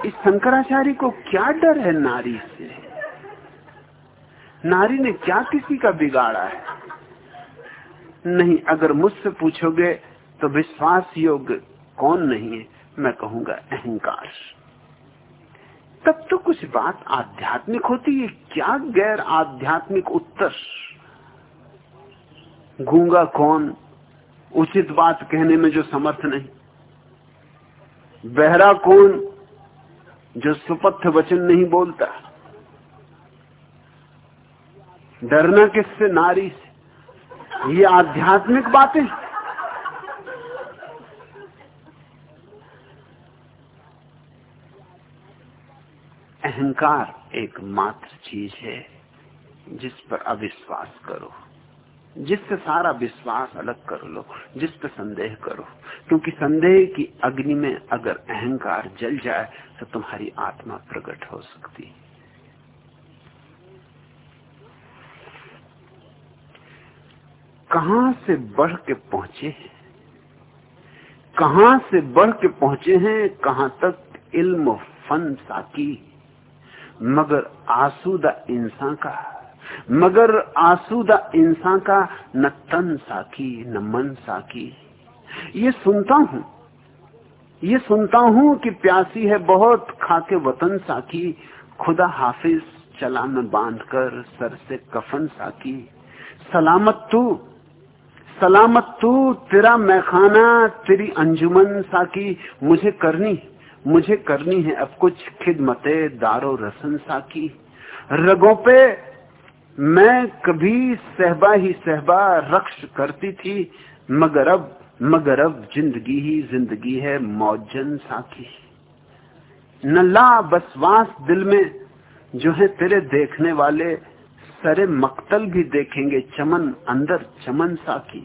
इस शंकराचार्य को क्या डर है नारी से? नारी ने क्या किसी का बिगाड़ा है? नहीं, अगर मुझसे पूछोगे तो विश्वास योग्य कौन नहीं है, मैं कहूँगा अहंकार। तब तो कुछ बात आध्यात्मिक होती है, क्या गैर आध्यात्मिक उत्तर? गूँगा कौन? उचित बात कहने में जो समर्थ नहीं। बहरा कौन? जो सुपथ वचन नहीं बोलता। डरना किससे, नारी से? ये आध्यात्मिक बातें अहंकार एक मात्र चीज़ है जिस पर अविश्वास करो। जिससे सारा विश्वास अलग कर लो जिस पर संदेह करो। क्योंकि संदेह की अग्नि में अगर अहंकार जल जाए तो तुम्हारी आत्मा प्रकट हो सकती। है कहाँ से बढ़ के पहुँचे हैं? कहाँ से बढ़ के पहुँचे हैं? कहाँ तक इल्म फन साकी मगर आसूदा इंसान का, मगर आसूदा इंसान का न तन साकी, न मन साकी। ये सुनता हूँ, ये सुनता हूँ कि प्यासी है बहुत, खाके वतन साकी। खुदा हाफिज चला में बाँध कर सर से कफन साकी। सलामत तू सलामत तू, तेरा मैखाना, तेरी अंजुमन साकी। मुझे करनी मुझे करनी है अब कुछ खिदमते, दारो रसन साकी। रगों पे मैं कभी सहबा ही सहबा रक्ष करती थी, मगर अब मगर अब ज़िंदगी ही ज़िंदगी है मौजन साकी। न ला बसवास दिल में जो है तेरे देखने वाले, सरे मक्तल भी देखेंगे चमन अंदर चमन साकी।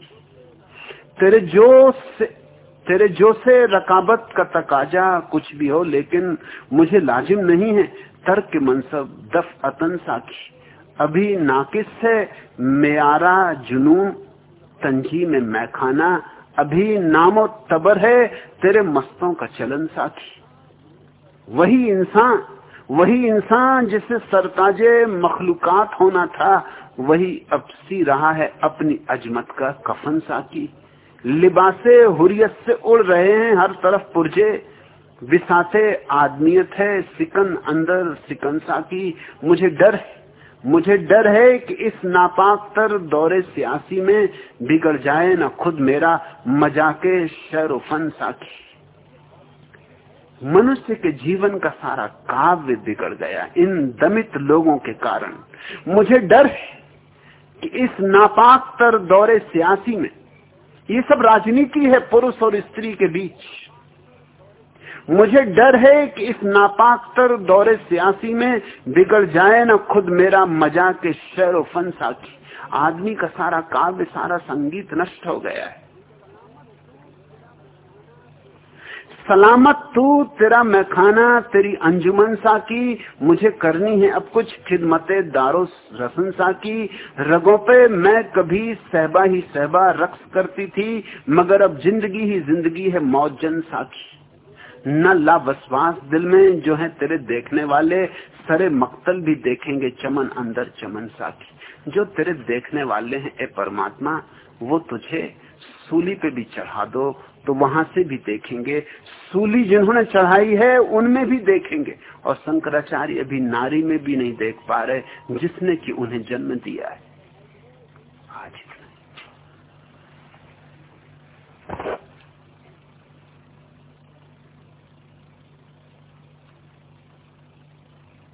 तेरे जो से तेरे जो से रकाबत का तकाजा कुछ भी हो, लेकिन मुझे लाजिम नहीं है। तर्क मनसब, दफ अतन साखी। अभी नाकिस है मेरा जुनून, तंजी में मैखाना। अभी नामो तबर है, तेरे मस्तों का चलन साथी वही इंसान वही इंसान जिसे सरताजे मखलूकात होना था, वही अब सी रहा है अपनी अजमत का कफन साकी लिबासे हुरियत से उड़ रहे हैं, हर तरफ़ पुरजे। विसाते आदमियत है, सिकन अंदर, सिकन साकी। मुझे डर मुझे डर है कि इस नापाक तर दौरे सियासी में बिगड़ जाए ना खुद मेरा मजाके शर फन साकी। मनुष्य के जीवन का सारा काव्य बिगड़ गया इन दमित लोगों के कारण। मुझे डर है कि इस नापाक तर दौरे सियासी में ये सब राजनीति है, पुरुष और स्त्री के बीच। मुझे डर है कि इस नापाकतर दौरे सियासी में बिगड़ जाए ना खुद मेरा मज़ा के शेर फन साखी आदमी का सारा काव्य, सारा संगीत नष्ट हो गया है। सलामत तू, तेरा मैखाना, तेरी अंजुमन सा की मुझे करनी है अब कुछ खिदमते, दारो रसन सा की रगों पे मैं कभी सहबा ही सहबा रक्स करती थी, मगर अब ज़िंदगी ही ज़िंदगी है मौजन साकी। न ला बसवास दिल में जो है तेरे देखने वाले, सरे मक्तल भी देखेंगे चमन अंदर चमन साथी जो तेरे देखने वाले हैं, ए परमात्मा, वो तुझे सूली पे भी चढ़ा दो तो वहाँ से भी देखेंगे। सूली जिन्होंने चढ़ाई है, उनमें भी देखेंगे। और शंकराचार्य अभी नारी में भी नहीं देख पा रहे, जिसने कि उन्हें जन्म दिया है।